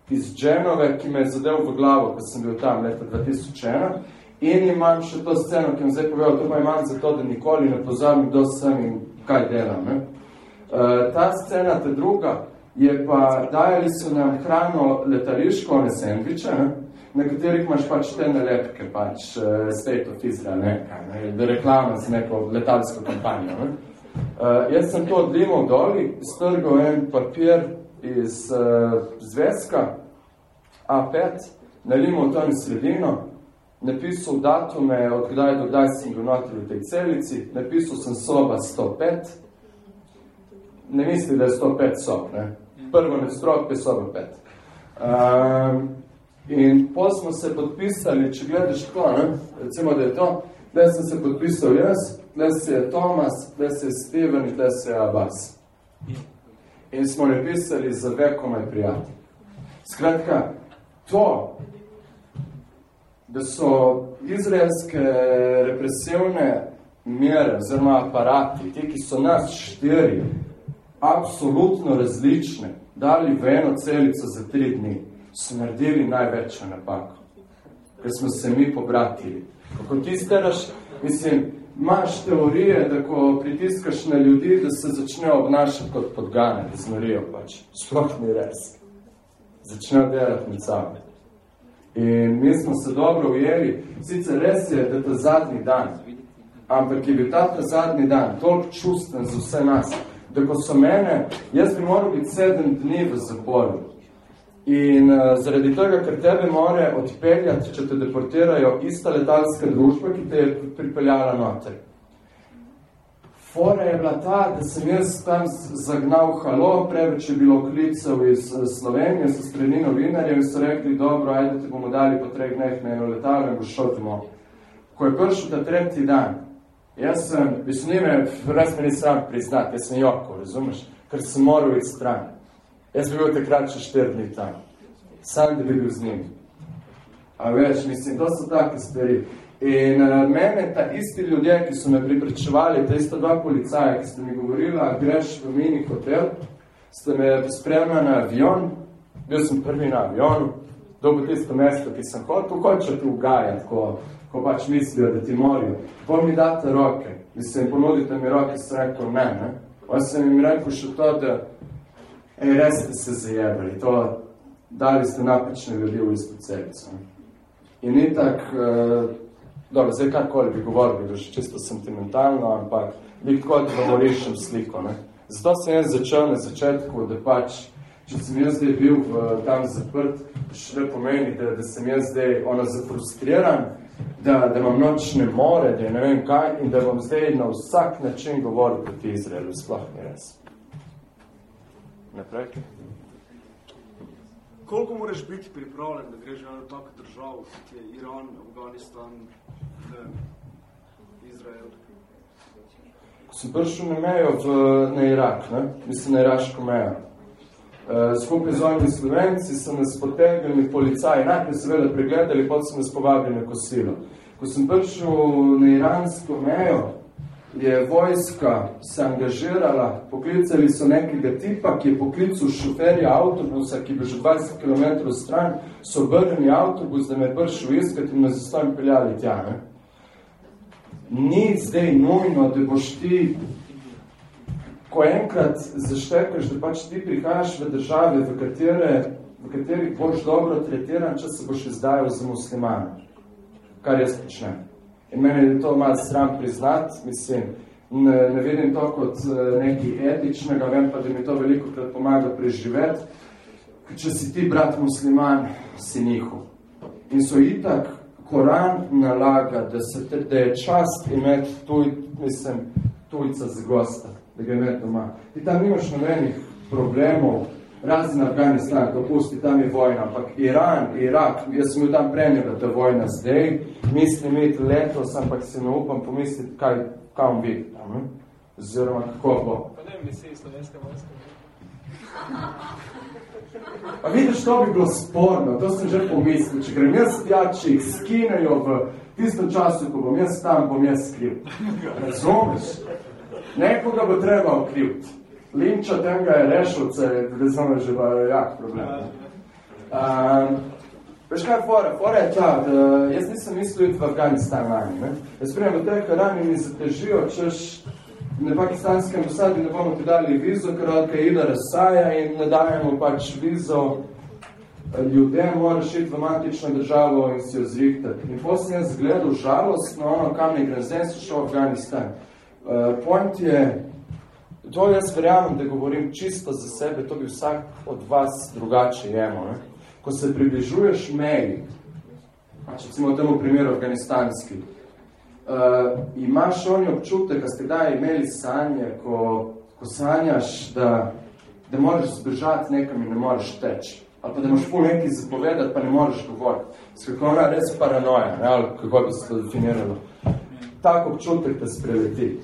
iz Dženove, ki me je zadev v glavo, ko sem bil tam leta 2001 in imam še to sceno, ki vam zdaj povedal, to pa imam zato, da nikoli ne pozabim, kdo sem in kaj delam. Ne. Uh, ta scena, ta druga, je pa, dajali so nam hrano letališko, one sandviče, ne, na katerih imaš pač te nalepke, pač uh, State of Israel, ne, reklama z neko letalsko kampanjo. Ne. Uh, jaz sem to odlimal doli, strgal en papir iz uh, zvezka A5, nalimal to in sredino, napisal datume, od kdaj do kdaj sem bil notri v tej celici, napisal sem soba 105, ne misli, da je 105 sob, ne? prvo nadstrop je soba 5. Um, in pol smo se podpisali, če gledaš tako, ne? recimo, da je to, da sem se podpisal jaz, da se je Tomas, da se je Steven in da se je Abbas. In smo napisali za vekomaj prijatelj. Skratka, to, da so izraelske represivne mere, oziroma aparati, ti, ki so nas štiri, absolutno različne, dali v eno celico za tri dni, so naredili največjo napako. Ker smo se mi pobratili. Kako ti staraš, mislim, imaš teorije, da ko pritiskaš na ljudi, da se začnejo obnašati kot podgane, da zmorijo pač. Sploh ni res. Začnejo delati med sabo. In mi smo se dobro ujeli, sicer res je, da ta zadnji dan, ampak je bil ta, ta zadnji dan toliko čusten za vse nas, da ko so mene, jaz bi moral biti sedem dni v zaporu. In uh, zaradi tega, ker tebe more odpeljati, če te deportirajo, ista letalska družba, ki te je pripeljala noter. Fora je bila ta, da sem jaz tam zagnal halo, preveč je bilo klicev iz Slovenije, so spredi novinarjev in so rekli, dobro, ajde, te bomo dali po treh dneh na eno letalo in boš šel domov. Ko je prišel ta tretji dan, jaz sem, mislim, nime, res me ni sram priznati, jaz sem joko, razumeš, ker sem moral iti stran. Jaz bi bil takrat še štir dni tam. Sam da bi bil z njim. A veš, mislim, to so take stvari. In uh, mene ta isti ljudje, ki so me priprečevali, ta ista dva policaja, ki ste mi govorili, greš v mini hotel, ste me spremljali na avion, bil sem prvi na avionu, dobo tisto mesto, ki sem hotel, hoče tu ugajati, ko, ko pač mislijo, da ti morijo. Pol mi date roke, mislim, ponudite mi roke, sem rekel, ne, ne. Pa sem jim rekel še to, da Ej, res ste se zajebali, to dali ste napačne ljudi v isto celico. In ni tak, uh, dobro, zdaj karkoli bi govoril, bi še čisto sentimentalno, ampak bi da bomo rešim sliko. Ne? Zato sem jaz začel na začetku, da pač, če sem jaz zdaj bil v, tam zaprt, še ne pomeni, da, da sem jaz zdaj ono zafrustriran, da, da vam noč ne more, da ne vem kaj, in da bom zdaj na vsak način govoril proti Izraelu, sploh ni res. Naprej. Koliko moraš biti pripravljen, da greš na tako državo, kot je Iran, Afganistan, Izrael? Ko sem prišel na mejo v, na Irak, ne? mislim na iraško mejo, uh, skupaj z ovimi slovenci so nas potegnili policaji, najprej seveda pregledali, potem so nas povabili na kosilo. Ko sem prišel na iransko mejo, je vojska se angažirala, poklicali so nekega tipa, ki je poklical šoferja avtobusa, ki bi že 20 km stran, so obrnili avtobus, da me je prišel iskati in me zastavim peljali tja. Ne? Ni zdaj nujno, da boš ti, ko enkrat zaštekaš, da pač ti prihajaš v države, v, katere, v katerih boš dobro tretiran, če se boš izdajal za muslimane, kar jaz počnem. In meni je to malo sram priznat, mislim, ne, ne vidim to kot eh, nekaj etičnega, vem pa, da mi to veliko krat pomaga preživeti, če si ti brat musliman, si njihov. In so itak, Koran nalaga, da, se, da je čast imeti tuj, mislim, tujca z gosta, da ga imeti doma. Ti tam nimaš nobenih problemov, razen Afganistan, ko pusti, tam je vojna, ampak Iran, Irak, jaz sem bil tam prenil, da ta vojna zdaj, mislim imeti letos, ampak se ne upam pomisliti, kaj, on vidi tam, ne? oziroma kako bo. Pa ne misli slovenska vojska. Pa vidiš, to bi bilo sporno, to sem že pomislil. Če grem jaz tja, če jih skinejo v tistem času, ko bom jaz tam, bom jaz kriv. Razumeš? Nekoga bo treba okriviti. Linča tega je rešil, se razumeš, že bo jak problem. Um, veš kaj je fora? Fora je ta, da jaz nisem mislil iti v Afganistan lani. Ne? Jaz prijem v teh rani mi zatežijo, češ na pakistanskem posadi ne bomo ti dali vizo, ker Al-Qaida razsaja in ne dajemo pač vizo ljudem, moraš iti v matično državo in si jo zrihtati. In potem sem jaz gledal žalostno, ono, kam grem, zdaj sem šel v Afganistan. Uh, point je, to jaz verjamem, da govorim čisto za sebe, to bi vsak od vas drugače jemo. Ne? Ko se približuješ meji, pač recimo v temu primeru afganistanski, uh, imaš oni občutek, da ste kdaj imeli sanje, ko, ko sanjaš, da, da moraš zbežati nekam in ne moreš teči. Ali pa da imaš pol nekaj zapovedati, pa ne moreš govoriti. Skako ona res paranoja, ne? ali kako bi se to definiralo. Tak občutek te spreleti.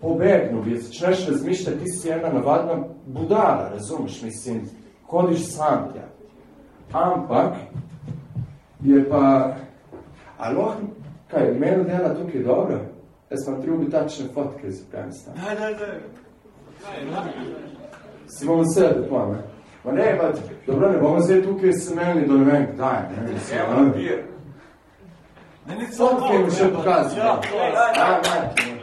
Pobegnu bi, začneš razmišljati, ti si ena navadna budala, razumeš, mislim, hodiš sam tja. Ampak je pa, ali lahko Kaj, meni dela tukaj dobro? Jaz imam tri ubitačne fotke iz Afganistana. Ne, ne, ne. Si bomo vse, to, ne? Ma ne, pa, dobro, ne bomo zdaj tukaj semelni do ne vem kdaj, ne? Evo, napir. Ne, ni Fotke mi še pokazati. Ja, ja, Fotke.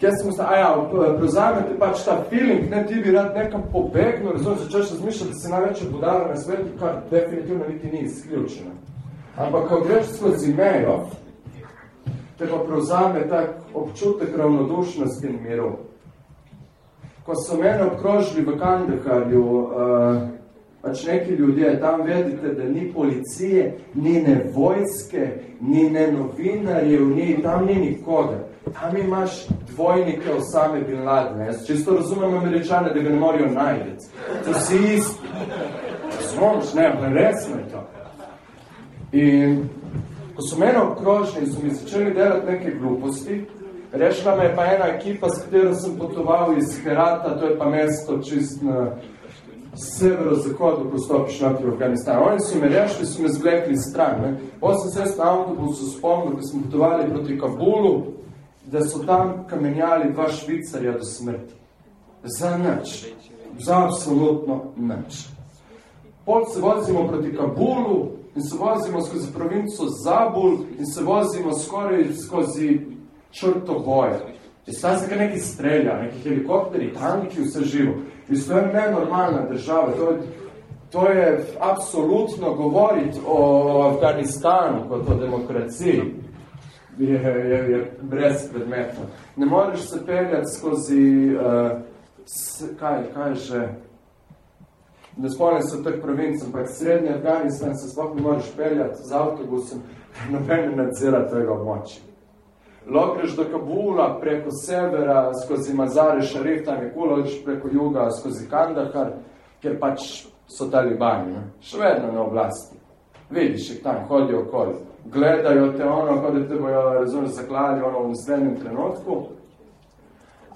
Kje sem usta, a ja, prevzamete pač ta feeling, ne, ti bi rad nekam pobegnil, razumem, začeš razmišljati, da si največja budala na svetu, kar definitivno niti ni izključeno. Ampak, ko greš skozi mejo, te pa prevzame tak občutek ravnodušnosti in miru. Ko so mene obkrožili v Kandaharju, uh, pač neki ljudje, tam vedite, da ni policije, ni ne vojske, ni ne novinarjev, ni, tam ni nikoga. Tam imaš dvojnike Osame Bin Ladene. Jaz čisto razumem američane, da ga ne morajo najdeti. To si isti. Razumeš, ne, resno je to. In ko so mene obkrožili in so mi začeli delati neke gluposti, rešila me je pa ena ekipa, s katero sem potoval iz Herata, to je pa mesto čist na severo-zahodu, ko stopiš naprej v Afganistan. Oni so me rešili, so me zblekli stran. Ne. Potem sem se na avtobusu spomnil, ko smo potovali proti Kabulu, da so tam kamenjali dva švicarja do smrti. Za nič. Za absolutno nič. Potem se vozimo proti Kabulu in se vozimo skozi provinco Zabul in se vozimo skoraj skozi črto boja. In tam se nekaj strelja, neki helikopteri, tanki, vse živo. In to je nenormalna država. To je, to je absolutno govoriti o Afganistanu kot o demokraciji. Je, je, je brezpredmetno. Ne moreš se peljati skozi, uh, s, kaj, kaj že, ne spomnim se v teh provinc, ampak srednji Afganistan se sploh ne moreš peljati z avtobusom, noben nadzira tega območja. Lahko greš do Kabula preko severa, skozi Mazare, Šarif, tam je kul, preko juga, skozi Kandahar, ker pač so talibani, ne? še vedno na oblasti. Vidiš, jih tam hodijo okoli, gledajo te ono, kot da te bojo, razumeš, zaklali ono v naslednjem trenutku.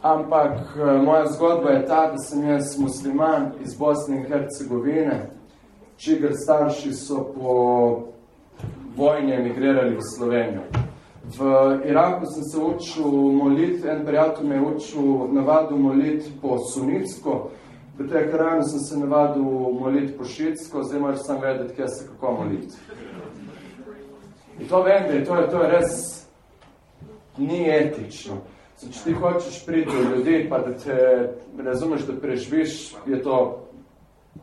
Ampak moja zgodba je ta, da sem jaz musliman iz Bosne in Hercegovine, čigar starši so po vojni emigrirali v Slovenijo. V Iraku sem se učil molit, en prijatelj me je učil navadu molit po sunitsko, v tej krajini sem se navadil molit po šitsko, zdaj moraš sam vedeti, kje se kako moliti. In to vem, da je to, je, to je res ni etično. So, če ti hočeš priti do ljudi, pa da te razumeš, da preživiš, je to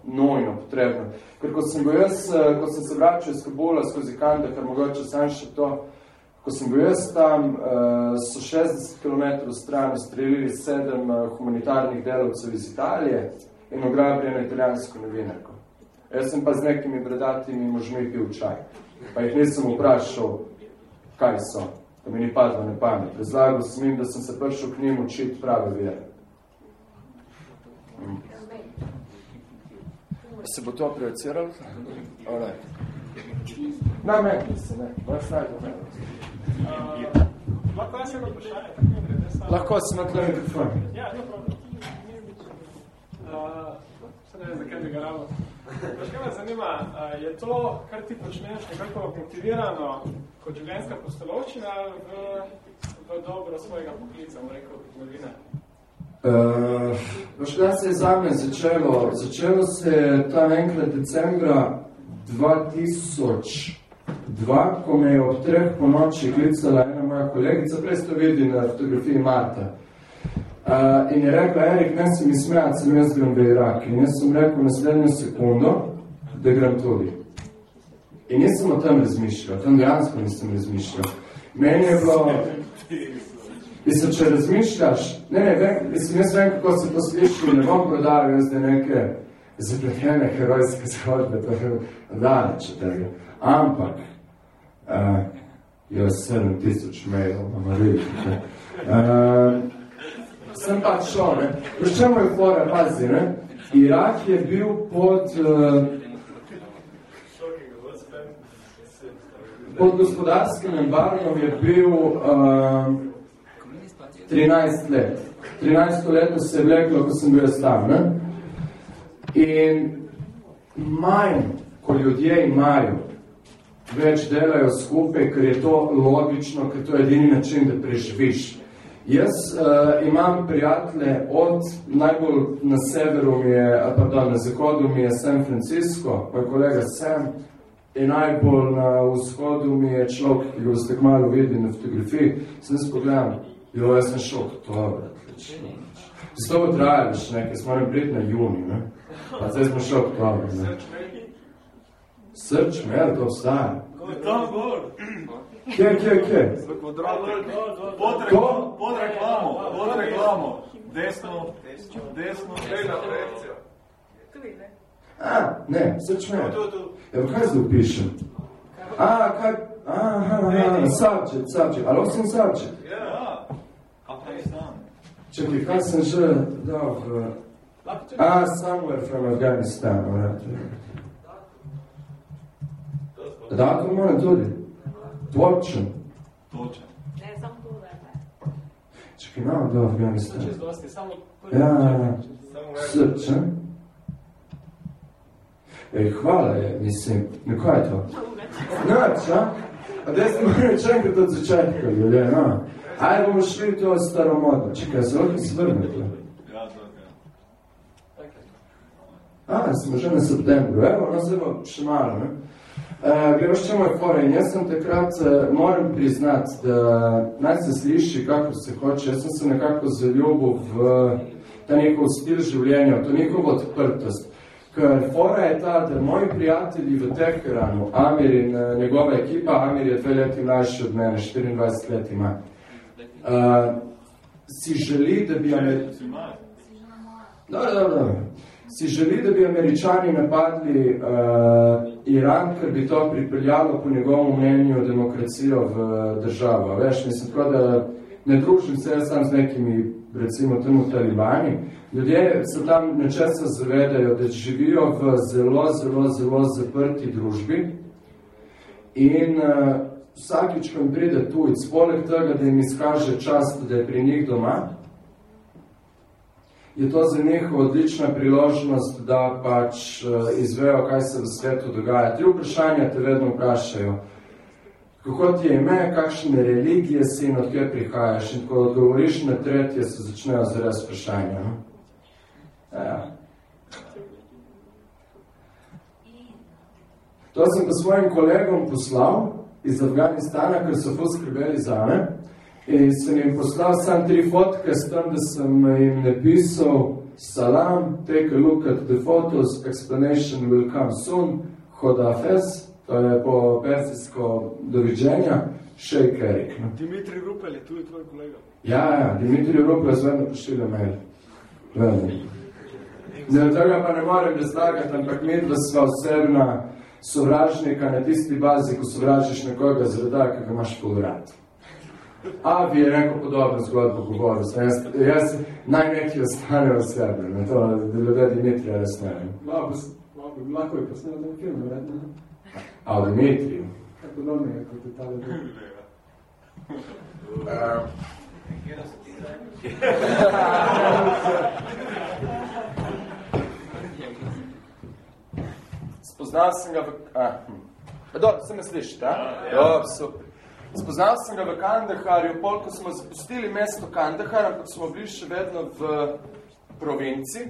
nojno potrebno. Ker ko sem bil jaz, uh, ko sem se vračal iz Kabula skozi Kanda, ker mogoče sam še to, ko sem bil jaz tam, uh, so 60 km stran streljili sedem uh, humanitarnih delovcev iz Italije in ograbili eno italijansko novinarko. Jaz sem pa z nekimi bredatimi možmi pil čaj. Pa jih nisem vprašal, kaj so, da mi ni padlo na pamet. Razlagal sem jim, da sem se prišel k njim učiti prave vere. Mm. Se bo to projeciralo? Alright. Na meni se, ne. Vas najdo meni. Lahko jaz eno vprašanje? Lahko si na tle mikrofon. Ja, no problem. Uh, se ne vem, zakaj bi ga rabo. Veš, kaj me zanima, uh, je to, kar ti počneš, nekako motivirano kot življenjska postolovčina v, v dobro svojega poklica, bom rekel, kot novina? Uh, veš, kaj se je za me začelo? Začelo se je ta enkrat decembra 2000 dva, ko me je ob treh po noči klicala ena moja kolegica, prej ste vidi na fotografiji Marta. Uh, in je rekla, Erik, ne se mi smejati, sem jaz grem v Irak. In jaz sem rekel naslednjo sekundo, da grem tudi. In nisem o tem razmišljal, tam dejansko nisem razmišljal. Meni je bilo... Mislim, če razmišljaš, ne, ne, vem, mislim, jaz vem, kako se to sliši, ne bom prodal jaz da neke zapletene herojske zhodbe, to je daleč od tega. Ampak, uh, jaz 7000 mailov, imam reči. Uh, sem pa šel, ne. Pri čemu je fora, pazi, ne? Irak je bil pod... Uh, pod gospodarskim embargom je bil uh, 13 let. 13 leto se je vleklo, ko sem bil tam, ne? In manj, ko ljudje imajo, več delajo skupaj, ker je to logično, ker to je edini način, da preživiš. Jaz uh, imam prijatelje od najbolj na severu mi je, ali pa da na zahodu mi je San Francisco, pa kolega Sam, in najbolj na vzhodu mi je človek, ki ga boste kmalo videli na fotografiji, sem se pogledam, jo, jaz sem šok, to je. Zato bo trajalo še nekaj, smo moram priti na juni, ne? pa zdaj smo šok, to je. Srč, mer, to obstaja. Tam gor. Kje, kje, kje? Pod reklamo, pod reklamo, pod reklamo. Desno, desno, desno. A, ne, srč mer. Evo, kaj zdaj upišem? A, kaj, aha, aha, subject, subject, ali osim subject? Ja, Afganistan. Čekaj, kaj sem že dal v... A, somewhere from Afghanistan, alright. Datum moram tudi. Točen. Točen. Ne, samo to, da je. Čekaj, imam do Afganistana. Čez dosti, samo prvi Ja, čas. srč, ne? Ej, hvala je, mislim, ne kaj je to? Noč, a? A da ste morali čekati od začetka, ljudje, no? Ajde bomo šli to staro modo. Čekaj, se lahko svrnete. Ja, to je. A, smo že na septembru, evo, no zdaj bo še malo, ne? Uh, Gledaš, čemu je fora in jaz sem takrat, uh, moram priznati, da naj se sliši, kako se hoče, jaz sem se nekako zaljubil v ta njihov stil življenja, to njihovo odprtost. Ker fora je ta, da moji prijatelji v Teheranu, Amir in uh, njegova ekipa, Amir je dve leti mlajši od mene, 24 let ima, uh, si želi, da bi... Amer... Dobro, dobro, dobro. Si želi, da bi američani napadli uh, Iran, ker bi to pripeljalo po njegovem mnenju demokracijo v državo. Veš, mislim, tako da ne družim se jaz sam z nekimi, recimo temu talibani. Ljudje se tam nečesa zavedajo, da živijo v zelo, zelo, zelo zaprti družbi in uh, vsakič, ko jim pride tujc, poleg tega, da jim izkaže čast, da je pri njih doma, je to za njih odlična priložnost, da pač uh, izvejo, kaj se v svetu dogaja. Tri vprašanja te vedno vprašajo. Kako ti je ime, kakšne religije si in odkje prihajaš? In ko odgovoriš na tretje, se začnejo zares vprašanja. No? Ja. To sem pa svojim kolegom poslal iz Afganistana, ker so ful skrbeli za me. In sem jim poslal sam tri fotke s tem, da sem jim napisal, salam, take a look at the photos, explanation will come soon, hodafes, to je po persijsko doviđenja, shake Erik. No. Dimitri Rupel je tudi tvoj kolega. Ja, ja, Dimitri Rupel je zvedno pošilja mail. Vedno. Ne, tega pa ne morem razlagati, ampak mi dva sva osebna sovražnika na tisti bazi, ko sovražiš nekoga zreda, ki ga imaš po vratu. A bi je rekel podobno zgodbo govoril. Jaz, jaz naj nekaj ostane v sebi, ne to, da ljudje Dimitrija ne vem. Lahko je posnel ten film, verjetno. A o Dimitriju? Kako podobno je, kot ta ljudi. Spoznal sem ga v... Hm. Dobro, se me slišite, a? Dobro, super. Spoznal sem ga v Kandaharju, pol, ko smo zapustili mesto Kandahar, ampak smo bili še vedno v provinci.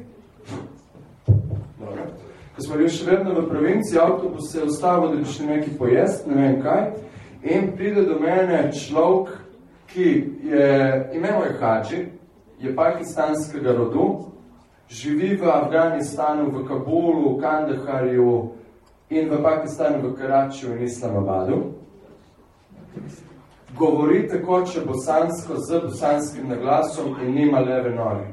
Dobro. Ko smo bili še vedno v provinci, avtobus se je ustavil, da bi šli neki pojest, ne vem kaj, in pride do mene človek, ki je, imeno je Hadži, je pakistanskega rodu, živi v Afganistanu, v Kabulu, v Kandaharju in v Pakistanu, v Karačiju in Islamabadu. Govori tekoče bosansko z bosanskim naglasom in nima leve noge.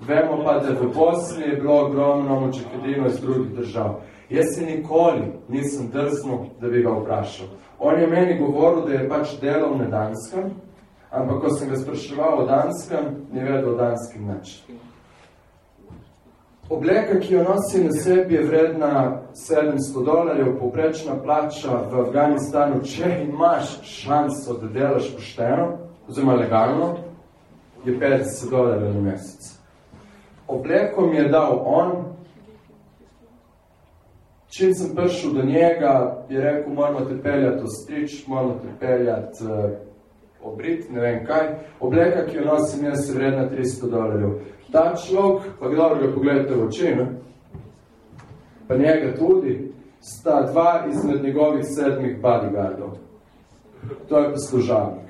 Vemo pa, da v Bosni je bilo ogromno močekedino iz drugih držav. Jaz se nikoli nisem drznil, da bi ga vprašal. On je meni govoril, da je pač delal na Danskem, ampak ko sem ga spraševal o Danskem, ni vedel o Danskem nič. Obleka, ki jo nosi na sebi, je vredna 700 dolarjev, poprečna plača v Afganistanu, če imaš šanso, da delaš pošteno, oziroma legalno, je 50 dolarjev na mesec. Obleko mi je dal on, čim sem prišel do njega, je rekel, moramo te peljati v strič, moramo te peljati uh, obrit, ne vem kaj. Obleka, ki jo nosim, jaz je vredna 300 dolarjev. Ta človek, pa dobro ga pogledajte v oči, ne? pa njega tudi, sta dva izmed njegovih sedmih bodyguardov. To je poslužavnik.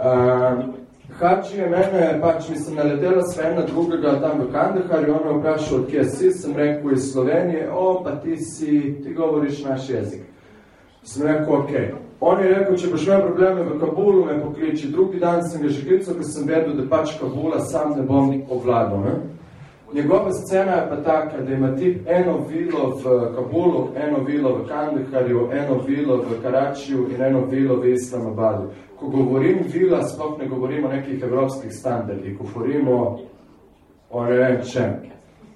Um, Hači je mene, pač mi sem naletela s ena drugega tam v Kandaharju, on je vprašal, kje si, sem rekel iz Slovenije, o, pa ti si, ti govoriš naš jezik. Sem rekel, ok. On je rekel, če boš imel probleme v Kabulu, me pokliči. Drugi dan sem ga že klical, ker sem vedel, da pač Kabula sam ne bom ovladal. Ne? Njegova scena je pa taka, da ima tip eno vilo v Kabulu, eno vilo v Kandaharju, eno vilo v Karačiju in eno vilo v Islamabadu ko govorim vila, sploh ne govorim o nekih evropskih standardih, govorimo o ne vem čem.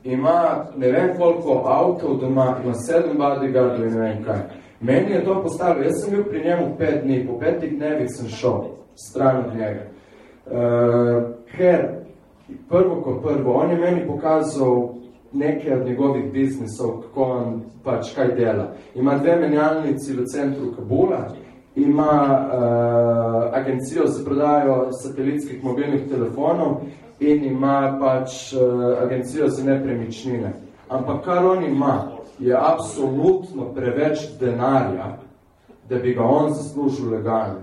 Ima ne vem koliko avtov doma, ima sedem bodyguardov in ne vem kaj. Meni je to postavilo, jaz sem bil pri njemu pet dni, po petih dnevih sem šel stran od njega. Uh, ker, prvo ko prvo, on je meni pokazal nekaj od njegovih biznisov, kako on pač kaj dela. Ima dve menjalnici v centru Kabula, ima uh, agencijo za prodajo satelitskih mobilnih telefonov in ima pač uh, agencijo za nepremičnine. Ampak kar on ima, je absolutno preveč denarja, da bi ga on zaslužil legalno.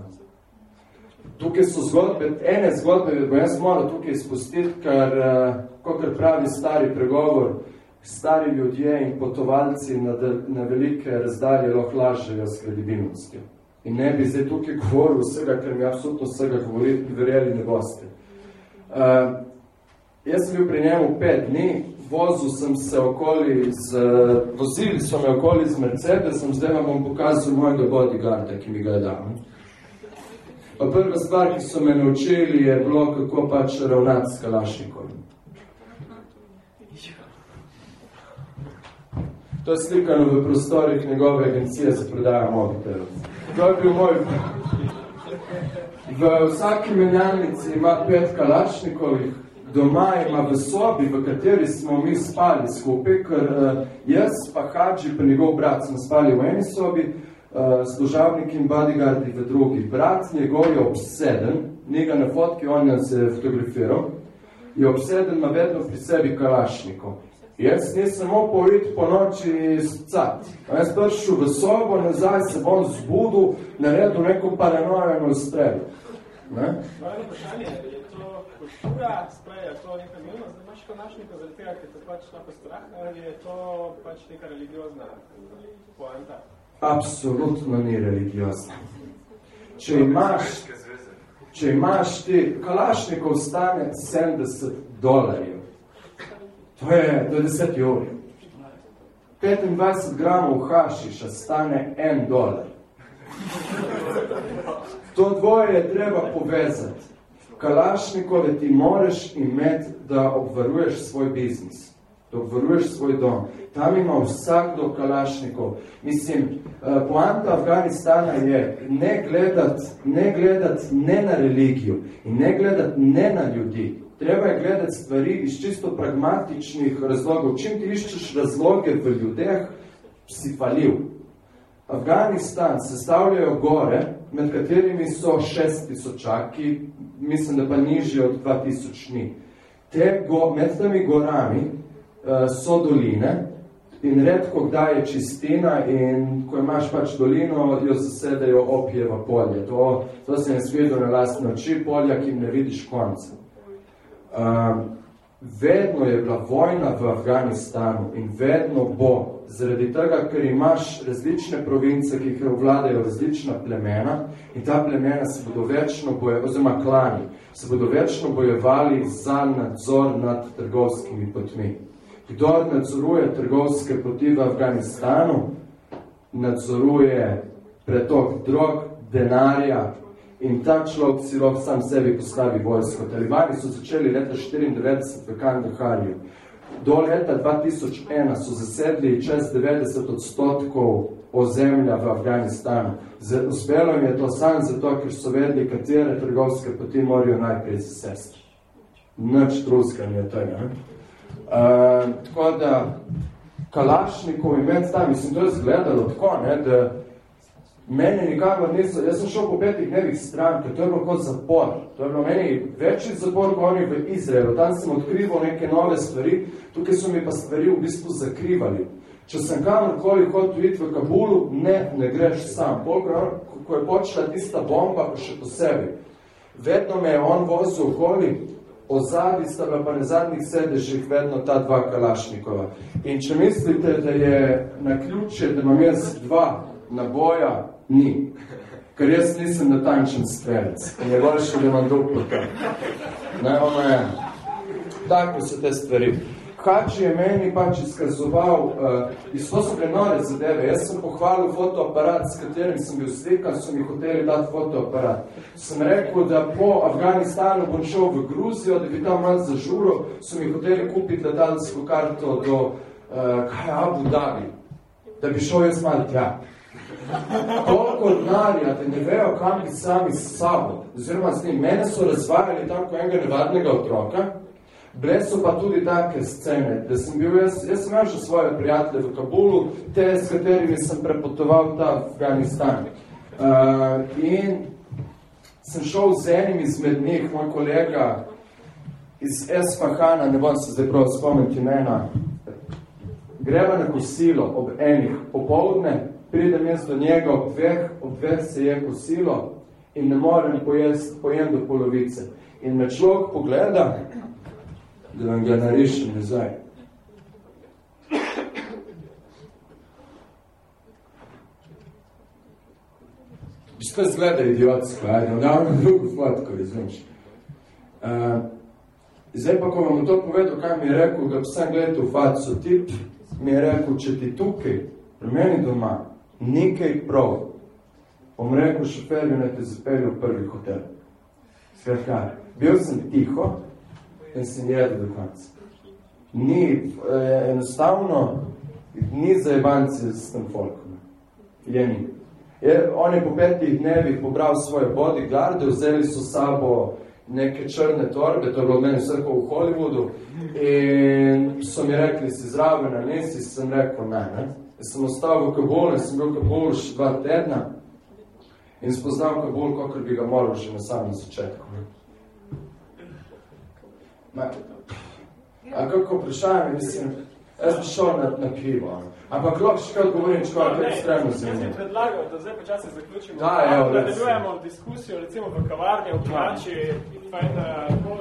Tukaj so zgodbe, ene zgodbe, bo jaz moral tukaj izpustiti, ker, uh, kakor pravi stari pregovor, stari ljudje in potovalci na, de, na velike razdalje lahko lažejo s kredibilnostjo. In ne bi zdaj tukaj govoril vsega, ker mi absolutno vsega govori, verjeli ne boste. Uh, jaz sem bil pri njemu pet dni, vozil sem se okoli z, vozili so me okoli z Mercedesom, zdaj vam bom pokazal mojega bodyguarda, ki mi ga je dal. Pa prva stvar, ki so me naučili, je bilo, kako pač ravnati s kalašnikom. To je slikano v prostorih njegove agencije za prodajo mobitelov. To je bil moj... V vsaki menjalnici ima pet kalašnikovih, doma ima v sobi, v kateri smo mi spali skupaj, ker uh, jaz pa Hadži, pa njegov brat, smo spali v eni sobi, uh, služavnik in bodyguardi v drugi. Brat njegov je obseden, njega na fotki, on je se fotografiral, je obseden, ima vedno pri sebi kalašnikov. Jaz nisem mogel iti po noči scat. Jaz prišel v sobo, nazaj se bom zbudil, naredil neko paranojeno strelo. Ne? Kultura, sprej je to neka milnost, da imaš kalašnika zaradi tega, ker te pač lahko strah, ali je to pač neka religiozna poanta? Absolutno ni religiozna. Če imaš, če imaš ti, kalašnikov stane 70 dolarjev. To je, to je 10 evrov. 25 gramov hašiša stane 1 dolar. To dvoje je treba povezati. Kalašnikove ti moraš imeti, da obvaruješ svoj biznis, da obvaruješ svoj dom. Tam ima vsakdo kalašnikov. Mislim, eh, poanta Afganistana je ne gledati ne, gledat ne na religijo in ne gledati ne na ljudi. Treba je gledati stvari iz čisto pragmatičnih razlogov. Čim ti iščeš razloge v ljudeh, si falil. Afganistan sestavljajo gore, med katerimi so šest tisočaki, mislim, da pa nižje od dva tisočni. Te go, med temi gorami uh, so doline in redko kdaj je čistina in ko imaš pač dolino, jo zasedajo opijeva polje. To, to se ne svedel na lastne oči, polja, ki ne vidiš konca. Uh, vedno je bila vojna v Afganistanu in vedno bo, zaradi tega, ker imaš različne province, ki jih vladajo različna plemena in ta plemena se bodo večno boje, oziroma klani, se bodo večno bojevali za nadzor nad trgovskimi potmi. Kdo nadzoruje trgovske poti v Afganistanu, nadzoruje pretok drog, denarja, in ta človek si rok sam sebi postavi vojsko. Talibani so začeli leta 94 v Kandaharju. Do leta 2001 so zasedli čez 90 odstotkov ozemlja v Afganistanu. Uspelo jim je to sam zato, ker so vedeli, katere trgovske poti morajo najprej zasesti. Nič truskanje tega. Uh, tako da Kalašnikov in med tam, mislim, to je zgledalo tako, ne, da Mene nikakor niso, jaz sem šel po petih dnevih stran, ker to je bilo kot zapor. To je bilo meni večji zapor, kot oni v Izraelu. Tam sem odkrival neke nove stvari, tukaj so mi pa stvari v bistvu zakrivali. Če sem kamorkoli hotel iti v Kabulu, ne, ne greš sam. Polkor, ko je počela tista bomba, pa še posebej. Vedno me je on vozil okoli, ozadi sta pa na zadnjih sedežih vedno ta dva kalašnikova. In če mislite, da je na ključe, da imam jaz dva naboja, Ni. Ker jaz nisem natančen strelec. In je imam dolg potem. Ne, ono je. Tako so te stvari. Hači je meni pač izkazoval, uh, iz to so nore zadeve. Jaz sem pohvalil fotoaparat, s katerim sem bil slikan, so mi hoteli dati fotoaparat. Sem rekel, da po Afganistanu bom šel v Gruzijo, da bi tam malo zažuro, so mi hoteli kupiti letalsko karto do, uh, kaj Abu Dhabi, da bi šel jaz malo tja. Toliko denarja, da ne vejo, kam bi sami s sabo. Oziroma, s njim, mene so razvajali tako enega nevadnega otroka, bile so pa tudi take scene, da sem bil, jaz, jaz sem imel še svoje prijatelje v Kabulu, te, s katerimi sem prepotoval ta Afganistan. Uh, in sem šel z enim izmed njih, moj kolega iz Esfahana, ne bom se zdaj prav spomniti imena, greva na kosilo ob enih popovdne, pridem jaz do njega ob dveh, ob dveh se je kosilo in ne morem pojesti, pojem do polovice. In me človek pogleda, da vam ga narišem nazaj. Što zgleda idiotsko, ajde, da vam drugo fotko, izvimš. Uh, zdaj pa, ko vam to povedal, kaj mi je rekel, da bi sam gledal v faco tip, mi je rekel, če ti tukaj, pri meni doma, nekaj prav. Bom rekel šoferju, ne te zapelju v prvi hotel. Skratka, bil sem tiho in sem jedel do konca. Ni, eh, enostavno, ni zajebanci s tem folkom. Je ni. Je, on je po petih dnevih pobral svoje bodyguarde, vzeli so sabo neke črne torbe, to je bilo meni vsrko v Hollywoodu, in so mi rekli, si zraven, a nisi, sem rekel, ne, ne. Jaz sem ostal v Kabulu, sem bil v Kabulu še dva tedna in spoznal Kabul, kakor bi ga moral že na samem začetku. Ma, a kako vprašanje, mislim, jaz bi šel na, na pivo, ampak lahko še kaj odgovorim, če kaj ekstremno zemlje. Jaz bi predlagal, da zdaj počasi zaključimo. Da, evo, da nadaljujemo diskusijo, recimo v kavarni, v plači, fajn,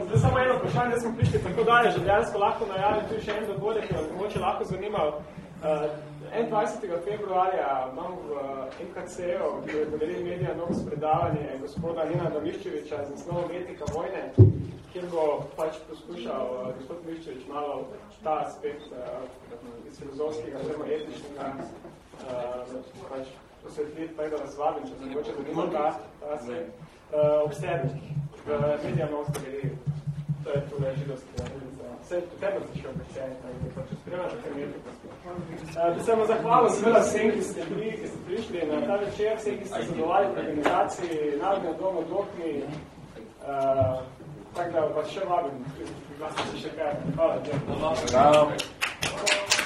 zdaj samo eno vprašanje, da smo prišli tako dalje, že dejansko lahko najavim tudi še en dogodek, ki vas mogoče lahko zanimal. Uh, 21. februarja imam v MKC-u, ki je podelil medija novo spredavanje gospoda Nina Domiščeviča z naslovom Etika vojne, kjer bo pač poskušal uh, gospod Miščevič malo ta aspekt uh, iz filozofskega, oziroma etičnega uh, pač posvetliti, pa je da vas vabim, če se mogoče zanima ta, ta aspekt. Uh, ob sedmih v medija novo spredavanje. To je tudi židovski vse tebe se še obveščenje, pa če spremljate kar Bi se vam zahvalil seveda vsem, ki ste bili, ki ste prišli na ta večer, vsem, ki ste sodelovali v organizaciji Narodnega doma Dokni. Uh, tako da vas še vabim, da se še kaj. Hvala. Hvala.